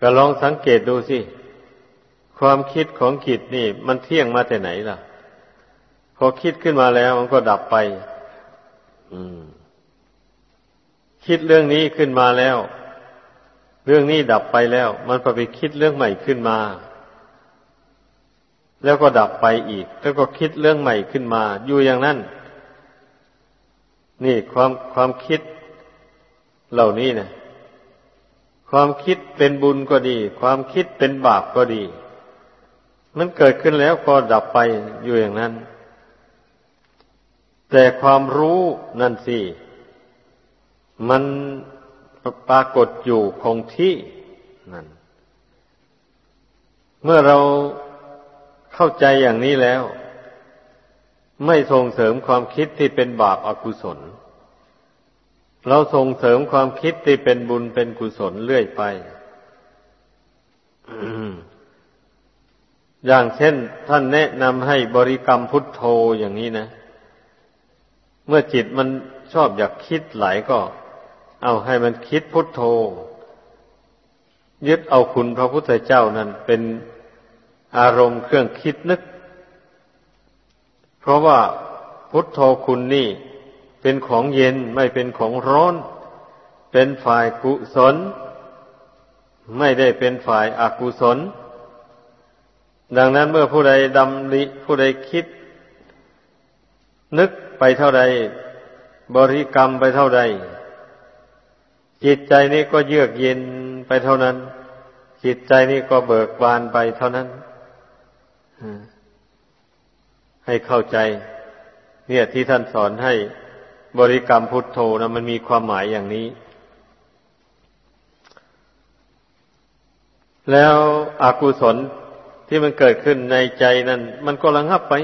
ก็ลองสังเกตดูสิ ความคิดของจิตนี่ มันเที่ยงมาแต่ไหนล่ะ พอคิดขึ้นมาแล้วมันก็ดับไป คิดเรื่องนี้ขึ้นมาแล้ว เรื่องนี้ดับไปแล้ว มันไปคิดเรื่องใหม่ขึ้นมา แล้วก็ดับไปอีก แล้วก็คิดเรื่องใหม่ขึ้นมา อยู่อย่างนั้น นี่ความความคิดเหล่านี้นะความคิดเป็นบุญก็ดี ความคิดเป็นบาปก็ดี มันเกิดขึ้นแล้วก็ดับไปอยู่อย่างนั้น แต่ความรู้นั่นสิ มันปรากฏอยู่คงที่นั่น เมื่อเราเข้าใจอย่างนี้แล้ว ไม่ส่งเสริมความคิดที่เป็นบาปอากุศล เราส่งเสริมความคิดที่เป็นบุญเป็นกุศลเรื่อยไปอย่างเช่น ท่านแนะนำให้บริกรรมพุทโธอย่างนี้นะ เมื่อจิตมันชอบอยากคิดไหลก็ เอาให้มันคิดพุทโธ ยึดเอาคุณพระพุทธเจ้านั้นเป็นอารมณ์เครื่องคิดนึก เพราะว่าพุทโธคุณนี่เป็นของเย็นไม่เป็นของร้อน เป็นฝ่ายกุศล ไม่ได้เป็นฝ่ายอกุศล ดังนั้นเมื่อผู้ใดดำริผู้ใดคิด นึก ไปเท่าใด บริกรรมไปเท่าใด จิตใจนี้ก็เยือกเย็นไปเท่านั้น จิตใจนี้ก็เบิกบานไปเท่านั้นให้เข้าใจ เนี่ยที่ท่านสอนให้บริกรรมพุทโธนะมันมีความหมายอย่างนี้ แล้วอกุศลที่มันเกิดขึ้นในใจนั้น มันก็ระงับไป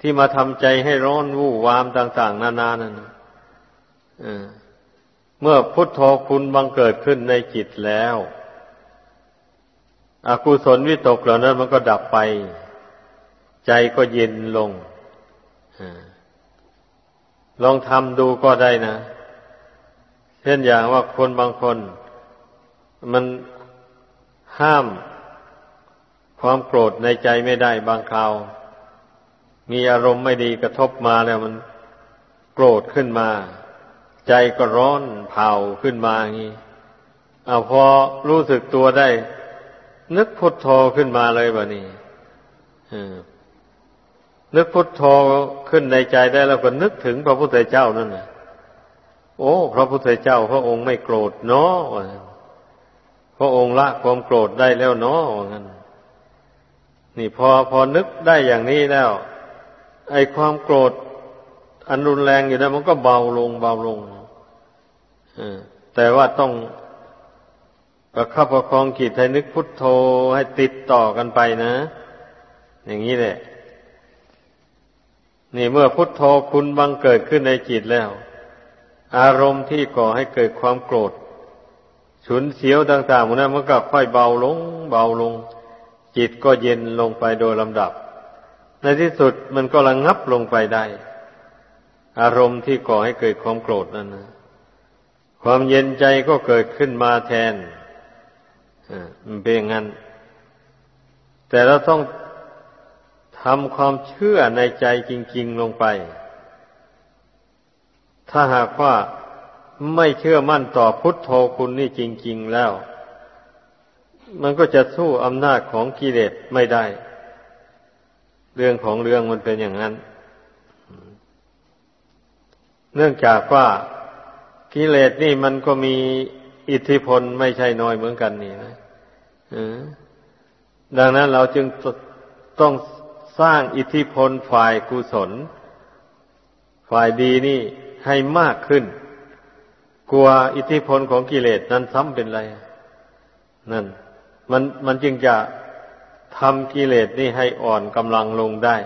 ที่มาทำใจให้ร้อนวู่วามต่าง ๆ นานานั่นเมื่อพุทโธคุณบังเกิดขึ้นในจิตแล้วอกุศลวิตกเหล่านั้นมันก็ดับไป ใจก็เย็นลงลองทำดูก็ได้นะ เช่นอย่างว่าคนบางคน มันห้ามความโกรธในใจไม่ได้บางคราว มีอารมณ์ไม่ดีกระทบมาแล้วมันโกรธขึ้นมา ใจก็ร้อนเผาขึ้นมาอย่างนี้เอาพอรู้สึกตัวได้ นึกพุทโธขึ้นมาเลยแบบนี้นึกพุทโธขึ้นในใจได้แล้วก็นึกถึงพระพุทธเจ้านั่นนะโอ้ พระพุทธเจ้าพระองค์ไม่โกรธเนาะพระองค์ละความโกรธได้แล้วเนาะงั้นนี่พอพอนึกได้อย่างนี้แล้ว ไอ้ความโกรธอันรุนแรงอยู่นั้นมันก็เบาลง เบาลงแต่ว่าต้องประคับประคองจิตให้นึกพุทโธให้ติดต่อกันไปนะ อย่างนี้แหละ นี่เมื่อพุทโธคุณบังเกิดขึ้นในจิตแล้ว อารมณ์ที่ก่อให้เกิดความโกรธ ฉุนเสียวต่างๆมันนั้นมันก็ค่อยเบาลง เบาลง จิตก็เย็นลงไปโดยลำดับ ในที่สุดมันก็ระงงับลงไปได้ อารมณ์ที่ก่อให้เกิดความโกรธนั่นนะความเย็นใจก็เกิดขึ้นมาแทนมันเป็นอย่างนั้น แต่เราต้องทำความเชื่อในใจจริง ๆลงไป ถ้าหากว่าไม่เชื่อมั่นต่อพุทโธคุณนี่จริง ๆแล้ว มันก็จะสู้อำนาจของกิเลสไม่ได้ เรื่องของเรื่องมันเป็นอย่างนั้น เนื่องจากว่ากิเลสนี่มันก็มีอิทธิพลไม่ใช่น้อยเหมือนกันนี่นะดังนั้นเราจึงต้องสร้างอิทธิพลฝ่ายกุศล ฝ่ายดีนี่ให้มากขึ้น กลัวอิทธิพลของกิเลสนั้นซ้ำเป็นไร นั่น มันมันจึงจะ ทำกิเลสนี่ให้อ่อนกำลังลงได้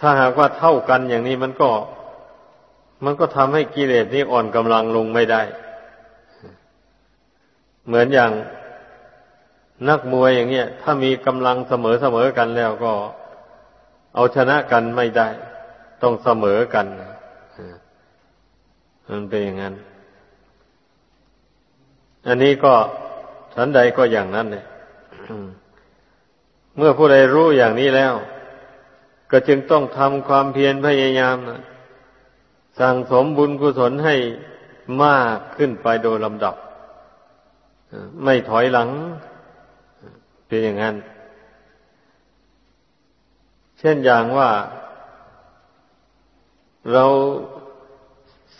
ถ้าหากว่าเท่ากันอย่างนี้มันก็ มันก็ทำให้กิเลสนี่อ่อนกำลังลงไม่ได้ เหมือนอย่างนักมวยอย่างเงี้ย ถ้ามีกำลังเสมอเสมอกันแล้วก็ เอาชนะกันไม่ได้ ต้องเสมอกันมันเป็นอย่างนั้น อันนี้ก็ ฉันใดก็อย่างนั้นเนี่ยเมื่อผู้ใดรู้อย่างนี้แล้ว ก็จึงต้องทำความเพียรพยายามนะสั่งสมบุญกุศลให้มากขึ้นไปโดยลำดับ ไม่ถอยหลัง เป็นอย่างนั้น เช่นอย่างว่า เรา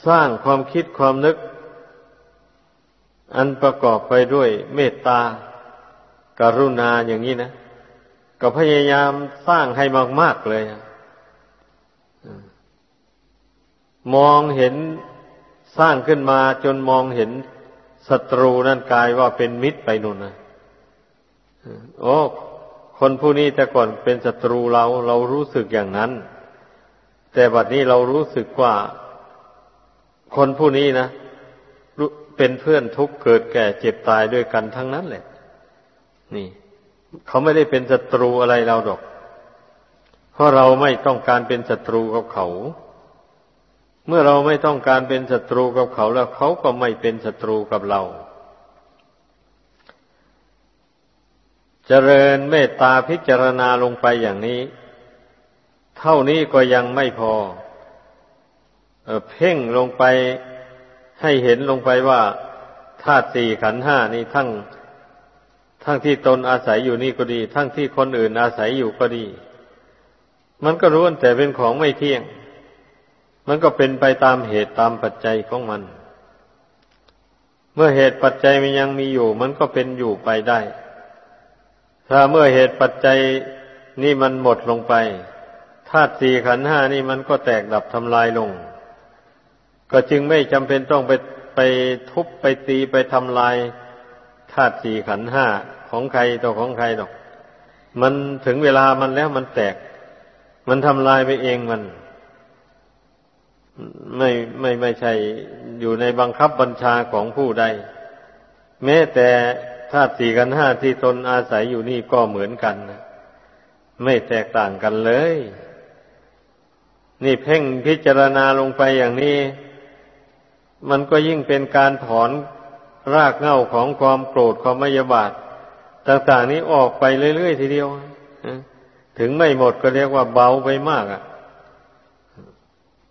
สร้างความคิดความนึก อันประกอบไปด้วยเมตตาการุณาอย่างนี้นะก็พยายามสร้างให้มาก ๆ เลยมองเห็นสร้างขึ้นมาจนมองเห็นศัตรูนั่นกลายว่าเป็นมิตรไปนู่นนะโอ้ คนผู้นี้แต่ก่อนเป็นศัตรูเรา เรารู้สึกอย่างนั้น แต่บัดนี้เรารู้สึกว่า คนผู้นี้นะ เป็นเพื่อนทุกเกิดแก่เจ็บตายด้วยกันทั้งนั้นแหละ นี่ เขาไม่ได้เป็นศัตรูอะไรเราดอก เพราะเราไม่ต้องการเป็นศัตรูกับเขา เมื่อเราไม่ต้องการเป็นศัตรูกับเขาแล้วเขาก็ไม่เป็นศัตรูกับเรา เจริญเมตตาพิจารณาลงไปอย่างนี้ เท่านี้ก็ยังไม่พอเพ่งลงไป ให้เห็นลงไปว่าธาตุสี่ขันห้านี่ทั้งทั้งที่ตนอาศัยอยู่นี่ก็ดี ทั้งที่คนอื่นอาศัยอยู่ก็ดี มันก็รู้แต่เป็นของไม่เที่ยง มันก็เป็นไปตามเหตุตามปัจจัยของมัน เมื่อเหตุปัจจัยมันยังมีอยู่ มันก็เป็นอยู่ไปได้ ถ้าเมื่อเหตุปัจจัยนี่มันหมดลงไปธาตุสี่ขันห้านี่มันก็แตกดับทำลายลง ก็จึงไม่จำเป็นต้องไปไปทุบไปตีไปทำลายธาตุสี่ขันห้าของใครต่อของใครหรอก มันถึงเวลามันแล้วมันแตก มันทำลายไปเองมัน ไม่ไม่ไม่ใช่อยู่ในบังคับบัญชาของผู้ใด แม้แต่ธาตุสี่กันห้าที่ตนอาศัยอยู่นี่ก็เหมือนกันนะไม่แตกต่างกันเลย นี่เพ่งพิจารณาลงไปอย่างนี้ มันก็ยิ่งเป็นการถอนรากเหง้าของความโกรธความไม่ยบาทต่างๆนี้ออกไปเรื่อยๆทีเดียวถึงไม่หมดก็เรียกว่าเบาไปมากอะ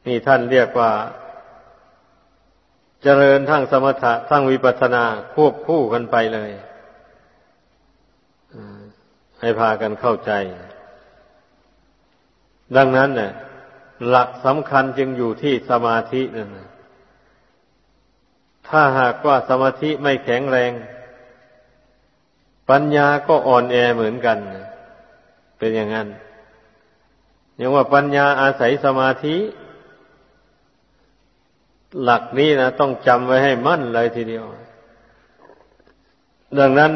นี่ท่านเรียกว่า เจริญทั้งสมถะทั้งวิปัสสนาควบคู่กันไปเลยให้พากันเข้าใจ ดังนั้นเนี่ยหลักสำคัญจึงอยู่ที่สมาธินั่น ถ้าหากว่าสมาธิไม่แข็งแรง ปัญญาก็อ่อนแอเหมือนกัน เป็นอย่างนั้นอย่างว่าปัญญาอาศัยสมาธิ หลักนี้นะต้องจำไว้ให้มั่นเลยทีเดียว ดังนั้น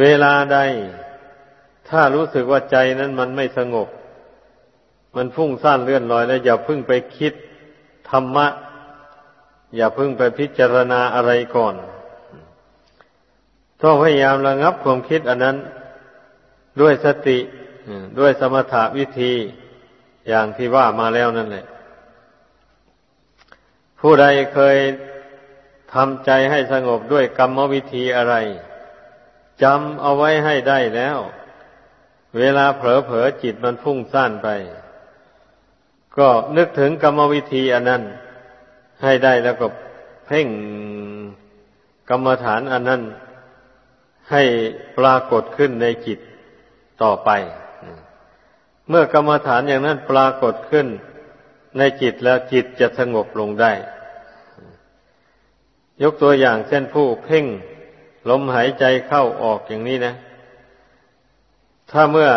เวลาใด ถ้ารู้สึกว่าใจนั้นมันไม่สงบ มันฟุ้งซ่านเลื่อนลอยแล้วอย่าพึ่งไปคิดธรรมะ อย่าพึ่งไปพิจารณาอะไรก่อนต้องพยายามระงับความคิดอันนั้น ด้วยสติด้วยสมถะวิธีอย่างที่ว่ามาแล้วนั่นแหละ ผู้ใดเคยทำใจให้สงบด้วยกรรมวิธีอะไรจำเอาไว้ให้ได้แล้ว เวลาเผลอๆจิตมันพุ่งซ่านไป ก็นึกถึงกรรมวิธีอันนั้น ให้ได้แล้วก็เพ่งกรรมฐานอันนั้นให้ปรากฏขึ้นในจิตต่อไป เมื่อกรรมฐานอย่างนั้นปรากฏขึ้นในจิตแล้วจิตจะสงบลงได้ ยกตัวอย่างเช่นผู้เพ่งลมหายใจเข้าออกอย่างนี้นะ ถ้าเมื่อ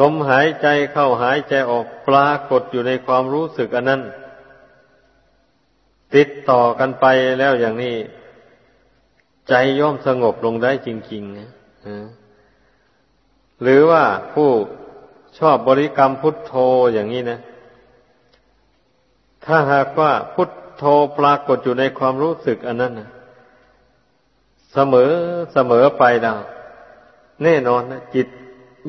ลมหายใจเข้าหายใจออกปรากฏอยู่ในความรู้สึกอันนั้น ติดต่อกันไปแล้วอย่างนี้ ใจย่อมสงบลงได้จริงๆนะหรือว่าผู้ชอบบริกรรมพุทโธอย่างนี้นะ ถ้าหากว่าพุทโธปรากฏอยู่ในความรู้สึกอันนั้นนะเสมอเสมอไปดาวแน่นอนนะจิต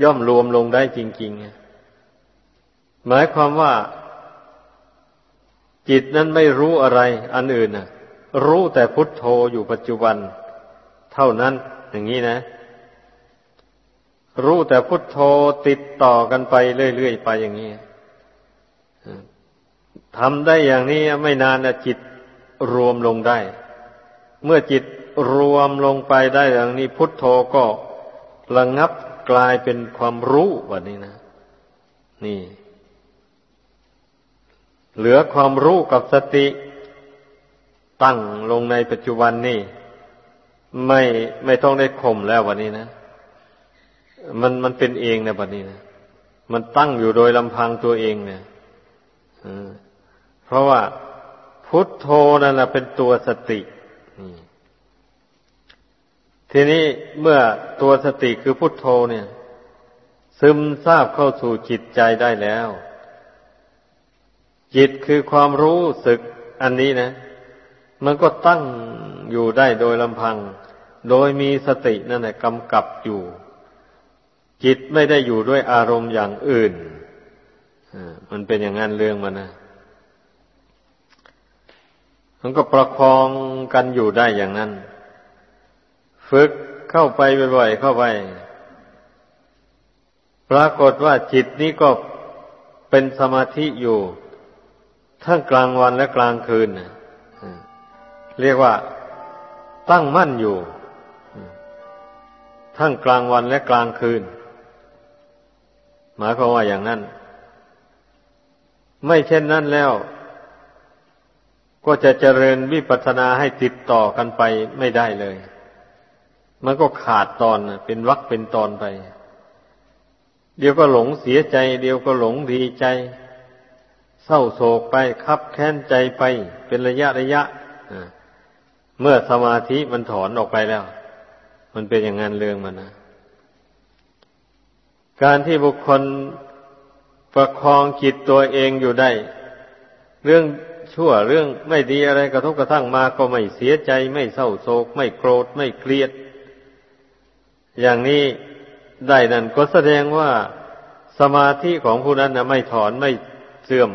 ย่อมรวมลงได้จริงๆ หมายความว่า จิตนั้นไม่รู้อะไรอันอื่นนะรู้แต่พุทโธอยู่ปัจจุบัน เท่านั้นอย่างนี้นะ รู้แต่พุทโธติดต่อกันไปเรื่อยๆไปอย่างนี้ทำได้อย่างนี้ไม่นานนะจิตรวมลงได้ เมื่อจิตรวมลงไปได้อย่างนี้ พุทโธก็ระงับกลายเป็นความรู้แบบนี้นะ นี่ เหลือความรู้กับสติตั้งลงในปัจจุบันนี่ไม่ไม่ต้องได้ข่มแล้ววันนี้นะ มันมันเป็นเองนะวันนี้นะมันตั้งอยู่โดยลำพังตัวเองเนี่ยเพราะว่าพุทโธนั่นแหละเป็นตัวสติทีนี้เมื่อตัวสติคือพุทโธเนี่ย ซึมซาบเข้าสู่จิตใจได้แล้ว จิตคือความรู้สึกอันนี้นะ มันก็ตั้งอยู่ได้โดยลำพัง โดยมีสตินั่นแหละกำกับอยู่ จิตไม่ได้อยู่ด้วยอารมณ์อย่างอื่นมันเป็นอย่างนั้นเรื่องมันนะมันก็ประคองกันอยู่ได้อย่างนั้น ฝึกเข้าไปบ่อยๆเข้าไป ปรากฏว่าจิตนี้ก็เป็นสมาธิอยู่ ทั้งกลางวันและกลางคืนเรียกว่าตั้งมั่นอยู่ ทั้งกลางวันและกลางคืน หมายความว่าอย่างนั้น ไม่เช่นนั้นแล้ว ก็จะเจริญวิปัสสนาให้ติดต่อกันไปไม่ได้เลย มันก็ขาดตอนเป็นวักเป็นตอนไป เดี๋ยวก็หลงเสียใจ เดี๋ยวก็หลงดีใจ เศร้าโศกไปคับแค้นใจไป เป็นระยะระยะเมื่อสมาธิมันถอนออกไปแล้ว มันเป็นอย่างนั้นเรื่องมันนะการที่บุคคลประคองจิตตัวเองอยู่ได้ เรื่องชั่วเรื่องไม่ดีอะไรกระทบกระทั่งมาก็ไม่เสียใจ ไม่เศร้าโศก ไม่โกรธไม่เกลียด อย่างนี้ได้นั่นก็แสดงว่าสมาธิของผู้นั้นนะไม่ถอนไม่เสื่อม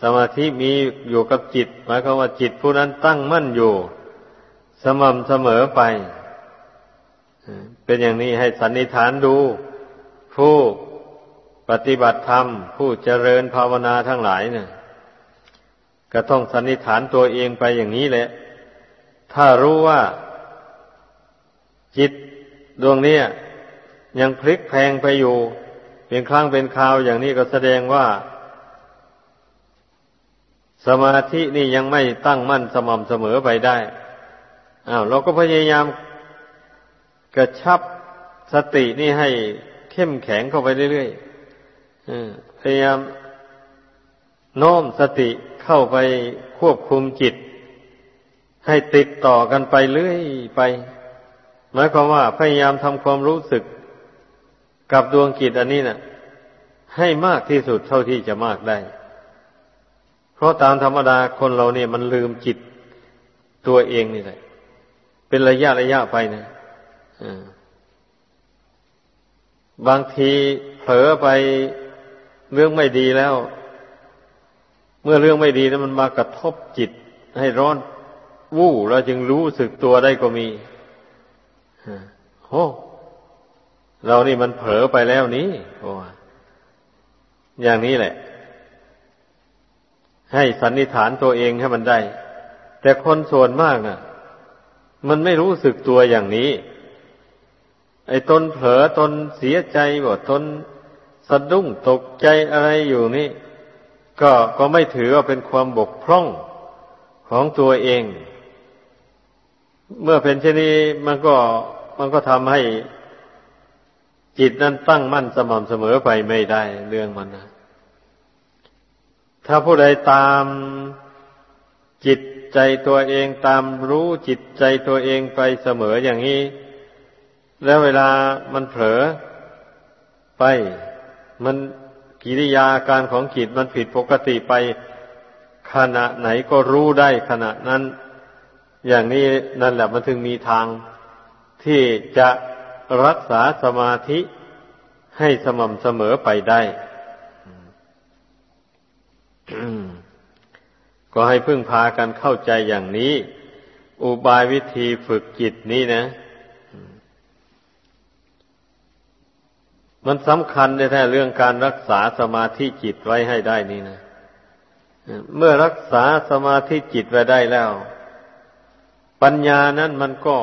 สมาธิมีอยู่กับจิตหมายความว่าจิตผู้นั้นตั้งมั่นอยู่ สม่ำเสมอไป เป็นอย่างนี้ให้สันนิษฐานดู ผู้ปฏิบัติธรรม ผู้เจริญภาวนาทั้งหลายเนี่ยก็ต้องสันนิษฐานตัวเองไปอย่างนี้แหละ ถ้ารู้ว่า จิตดวงนี้ยังพลิกแพงไปอยู่ เป็นครั้งเป็นคราวอย่างนี้ก็แสดงว่า สมาธินี่ยังไม่ตั้งมั่นสม่ำเสมอไปได้อ้าวเราก็พยายามกระชับสตินี่ให้เข้มแข็งเข้าไปเรื่อยๆพยายามโน้มสติเข้าไปควบคุมจิต ให้ติดต่อกันไปเรื่อยไป หมายความว่าพยายามทำความรู้สึกกับดวงจิตอันนี้นะ่ะ ให้มากที่สุดเท่าที่จะมากได้ เพราะตามธรรมดาคนเราเนี่ยมันลืมจิตตัวเองนี่แหละ เป็นระยะระยะไปนะบางทีเผลอไปเรื่องไม่ดีแล้ว เมื่อเรื่องไม่ดีนั้นมันมากระทบจิตให้ร้อน วู้เราจึงรู้สึกตัวได้ก็มีโอ้เรานี่มันเผลอไปแล้วนี้โอ้อย่างนี้แหละ ให้สันนิษฐานตัวเองให้มันได้ แต่คนส่วนมากน่ะ มันไม่รู้สึกตัวอย่างนี้ ไอ้ตนเผลอตนเสียใจบ่ตนสะดุ้งตกใจอะไรอยู่นี่ ก็ก็ไม่ถือว่าเป็นความบกพร่องของตัวเอง เมื่อเป็นเช่นนี้มันก็มันก็ทำให้จิตนั้นตั้งมั่นสม่ำเสมอไปไม่ได้เรื่องมันนะ ถ้าผู้ใดตามจิตใจตัวเองตามรู้จิตใจตัวเองไปเสมออย่างนี้ แล้วเวลามันเผลอไป มันกิริยาการของจิตมันผิดปกติไปขณะไหนก็รู้ได้ขณะนั้น อย่างนี้นั่นแหละมันถึงมีทาง ที่จะรักษาสมาธิให้สม่ำเสมอไปได้ ก็ให้พึ่งพากันเข้าใจอย่างนี้ อุบายวิธีฝึกจิตนี้นะ มันสำคัญในแท้เรื่องการรักษาสมาธิจิตไว้ให้ได้นี่นะเมื่อรักษาสมาธิจิตไว้ได้แล้ว ปัญญานั้นมันก็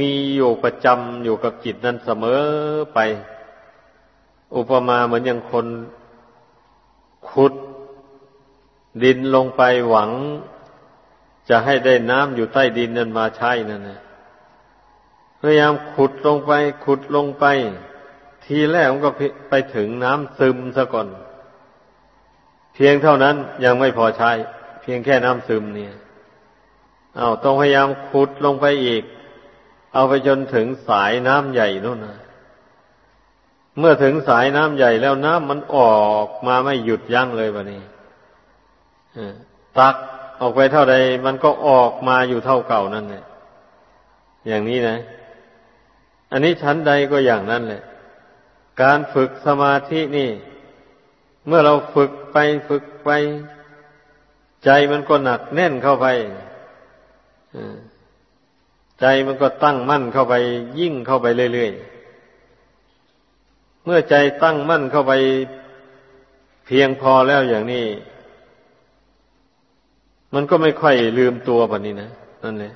มีอยู่ประจำอยู่กับจิตนั้นเสมอไป อุปมาเหมือนอย่างคนขุด ดินลงไปหวังจะให้ได้น้ำอยู่ใต้ดินนั้นมาใช้นั่นนะพยายามขุดลงไปขุดลงไป ทีแรกมันก็ไปถึงน้ำซึมซะก่อน เพียงเท่านั้นยังไม่พอใช้ เพียงแค่น้ำซึมเนี่ยเอาต้องพยายามขุดลงไปอีก เอาไปจนถึงสายน้ำใหญ่นู่นนะเมื่อถึงสายน้ำใหญ่แล้วน้ำมันออกมาไม่หยุดยั้งเลยบะนี้ ตักออกไปเท่าใด มันก็ออกมาอยู่เท่าเก่านั่นแหละอย่างนี้นะ อันนี้ชั้นใดก็อย่างนั้นแหละ การฝึกสมาธินี่ เมื่อเราฝึกไปฝึกไป ใจมันก็หนักแน่นเข้าไปใจมันก็ตั้งมั่นเข้าไป ยิ่งเข้าไปเรื่อยๆ เมื่อใจตั้งมั่นเข้าไปเพียงพอแล้วอย่างนี้ มันก็ไม่ค่อยลืมตัวแบบนี้นะนั่นเลย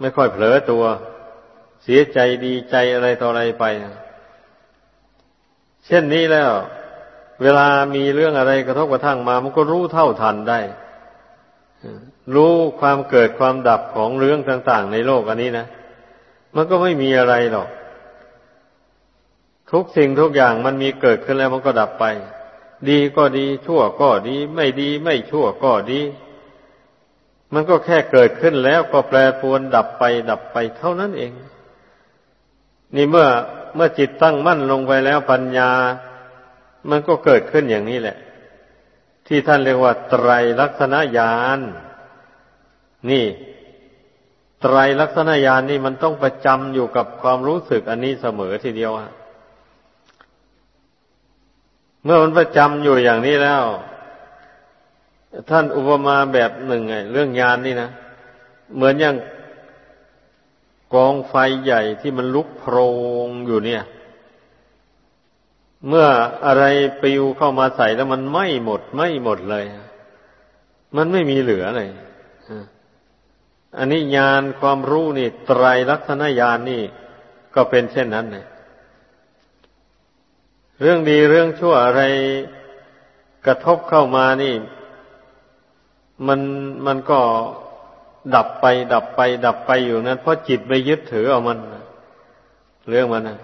ไม่ค่อยเผลอตัว เสียใจดีใจอะไรต่ออะไรไปเช่นนี้แล้ว เวลามีเรื่องอะไรกระทบกระทั่งมา มันก็รู้เท่าทันได้รู้ความเกิดความดับของเรื่องต่าง ๆ ในโลกอันนี้นะ มันก็ไม่มีอะไรหรอก ทุกสิ่งทุกอย่างมันมีเกิดขึ้นแล้วมันก็ดับไป ดีก็ดีชั่วก็ดี ไม่ดีไม่ชั่วก็ดี มันก็แค่เกิดขึ้นแล้วก็แปรปรวนดับไป ดับไปเท่านั้นเอง นี่เมื่อเมื่อจิตตั้งมั่นลงไปแล้วปัญญา มันก็เกิดขึ้นอย่างนี้แหละ ที่ท่านเรียกว่า ไตรลักษณญาณนนี่ ไตรลักษณญาณนี่มันต้องประจำอยู่กับความรู้สึกอันนี้เสมอทีเดียวอะเมื่อมันประจำอยู่อย่างนี้แล้ว ท่านอุปมาแบบหนึ่งไงเรื่องญาณนี่นะ เหมือนอย่างกองไฟใหญ่ที่มันลุกโพรงอยู่เนี่ย เมื่ออะไรปิวเข้ามาใส่แล้วมันไหม้หมดไหม้หมดเลย มันไม่มีเหลือเลยอันนี้ญาณความรู้นี่ ไตรลักษณญาณนี่ก็เป็นเช่นนั้นเลยเรื่องดีเรื่องชั่วอะไรกระทบเข้ามานี่ มันมันก็ดับไป ดับไป ดับไปอยู่นั้น เพราะจิตไปยึดถือเอามัน เรื่องมันนะ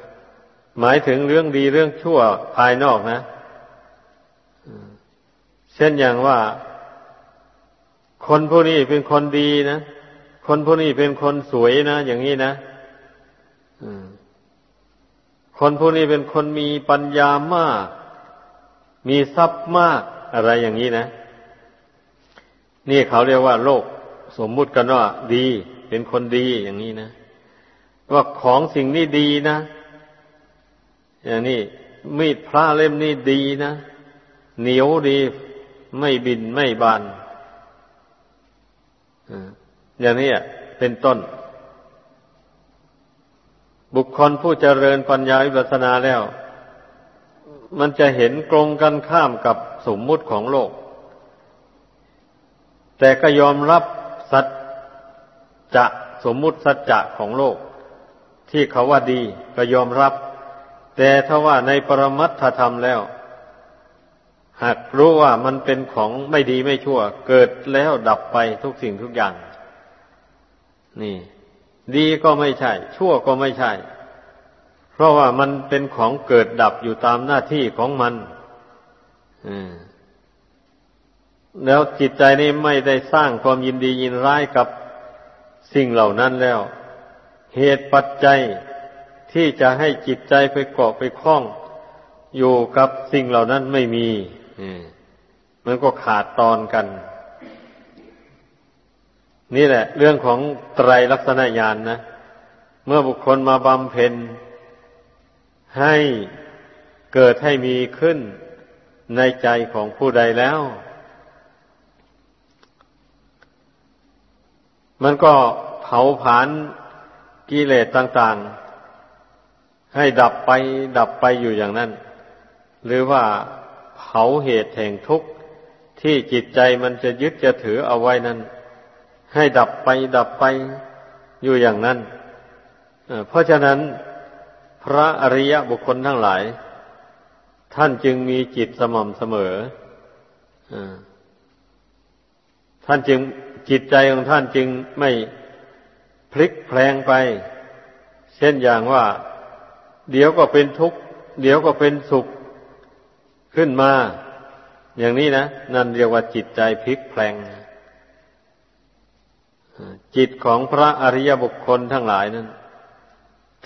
หมายถึงเรื่องดีเรื่องชั่วภายนอกนะเช่นอย่างว่า คนผู้นี้เป็นคนดีนะคนผู้นี้เป็นคนสวยนะอย่างนี้นะคนผู้นี้เป็นคนมีปัญญามาก มีทรัพย์มากอะไรอย่างนี้นะ นี่เขาเรียกว่าโลกสมมุติกันว่าดี เป็นคนดีอย่างนี้นะว่าของสิ่งนี้ดีนะอย่างนี้มีดพระเล่มนี้ดีนะเหนียวดีไม่บินไม่บานอย่างนี้เป็นต้น บุคคลผู้เจริญปัญญาวิปัสสนาแล้ว มันจะเห็นกรงกันข้ามกับสมมุติของโลก แต่ก็ยอมรับสัจจะสมมุติสัจจะของโลก ที่เขาว่าดีก็ยอมรับ แต่ถ้าว่าในปรมัตถธรรมแล้ว หากรู้ว่ามันเป็นของไม่ดีไม่ชั่ว เกิดแล้วดับไปทุกสิ่งทุกอย่าง นี่ ดีก็ไม่ใช่ ชั่วก็ไม่ใช่ เพราะว่ามันเป็นของเกิดดับอยู่ตามหน้าที่ของมัน แล้วจิตใจนี้ไม่ได้สร้างความยินดียินร้ายกับสิ่งเหล่านั้นแล้ว เหตุปัจจัยที่จะให้จิตใจไปเกาะไปคล้อง อยู่กับสิ่งเหล่านั้นไม่มีมันก็ขาดตอนกัน นี่แหละ เรื่องของไตรลักษณญาณนนะเมื่อบุคคลมาบำเพ็ญให้เกิดให้มีขึ้นในใจของผู้ใดแล้ว มันก็เผาผลาญกิเลสต่างๆ ให้ดับไปดับไปอยู่อย่างนั้น หรือว่าเผาเหตุแห่งทุกข์ที่จิตใจมันจะยึดจะถือเอาไว้นั้น ให้ดับไปดับไปอยู่อย่างนั้น เพราะฉะนั้นพระอริยบุคคลทั้งหลาย ท่านจึงมีจิตสม่ำเสมอ ท่านจึง จิตใจของท่านจึงไม่พลิกแพลงไป เช่นอย่างว่า เดี๋ยวก็เป็นทุกข์ เดี๋ยวก็เป็นสุขขึ้นมา อย่างนี้นะนั่นเรียกว่าจิตใจพลิกแพลง จิตของพระอริยบุคคลทั้งหลายนั้น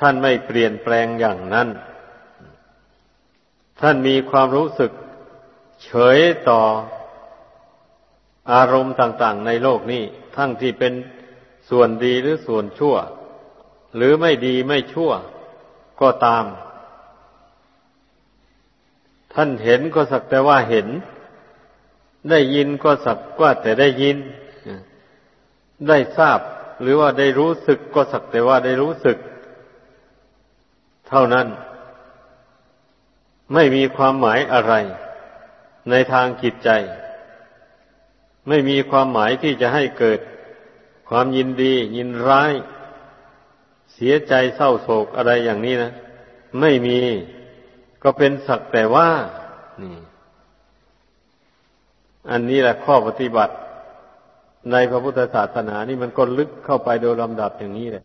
ท่านไม่เปลี่ยนแปลงอย่างนั้น ท่านมีความรู้สึก เฉยต่อ อารมณ์ต่าง ๆ ในโลกนี้ ทั้งที่เป็นส่วนดีหรือส่วนชั่ว หรือไม่ดีไม่ชั่ว ก็ตาม ท่านเห็นก็สักแต่ว่าเห็น ได้ยินก็สักว่าแต่ได้ยิน ได้ทราบ หรือว่าได้รู้สึกก็สักแต่ว่าได้รู้สึก เท่านั้น ไม่มีความหมายอะไร ในทางจิตใจ ไม่มีความหมายที่จะให้เกิดความยินดี ยินร้าย เสียใจเศร้าโศกอะไรอย่างนี้นะไม่มีก็เป็นสักแต่ว่านี่อันนี้แหละข้อปฏิบัติ ในพระพุทธศาสนานี่มันก็ลึกเข้าไปโดยลำดับอย่างนี้แหละ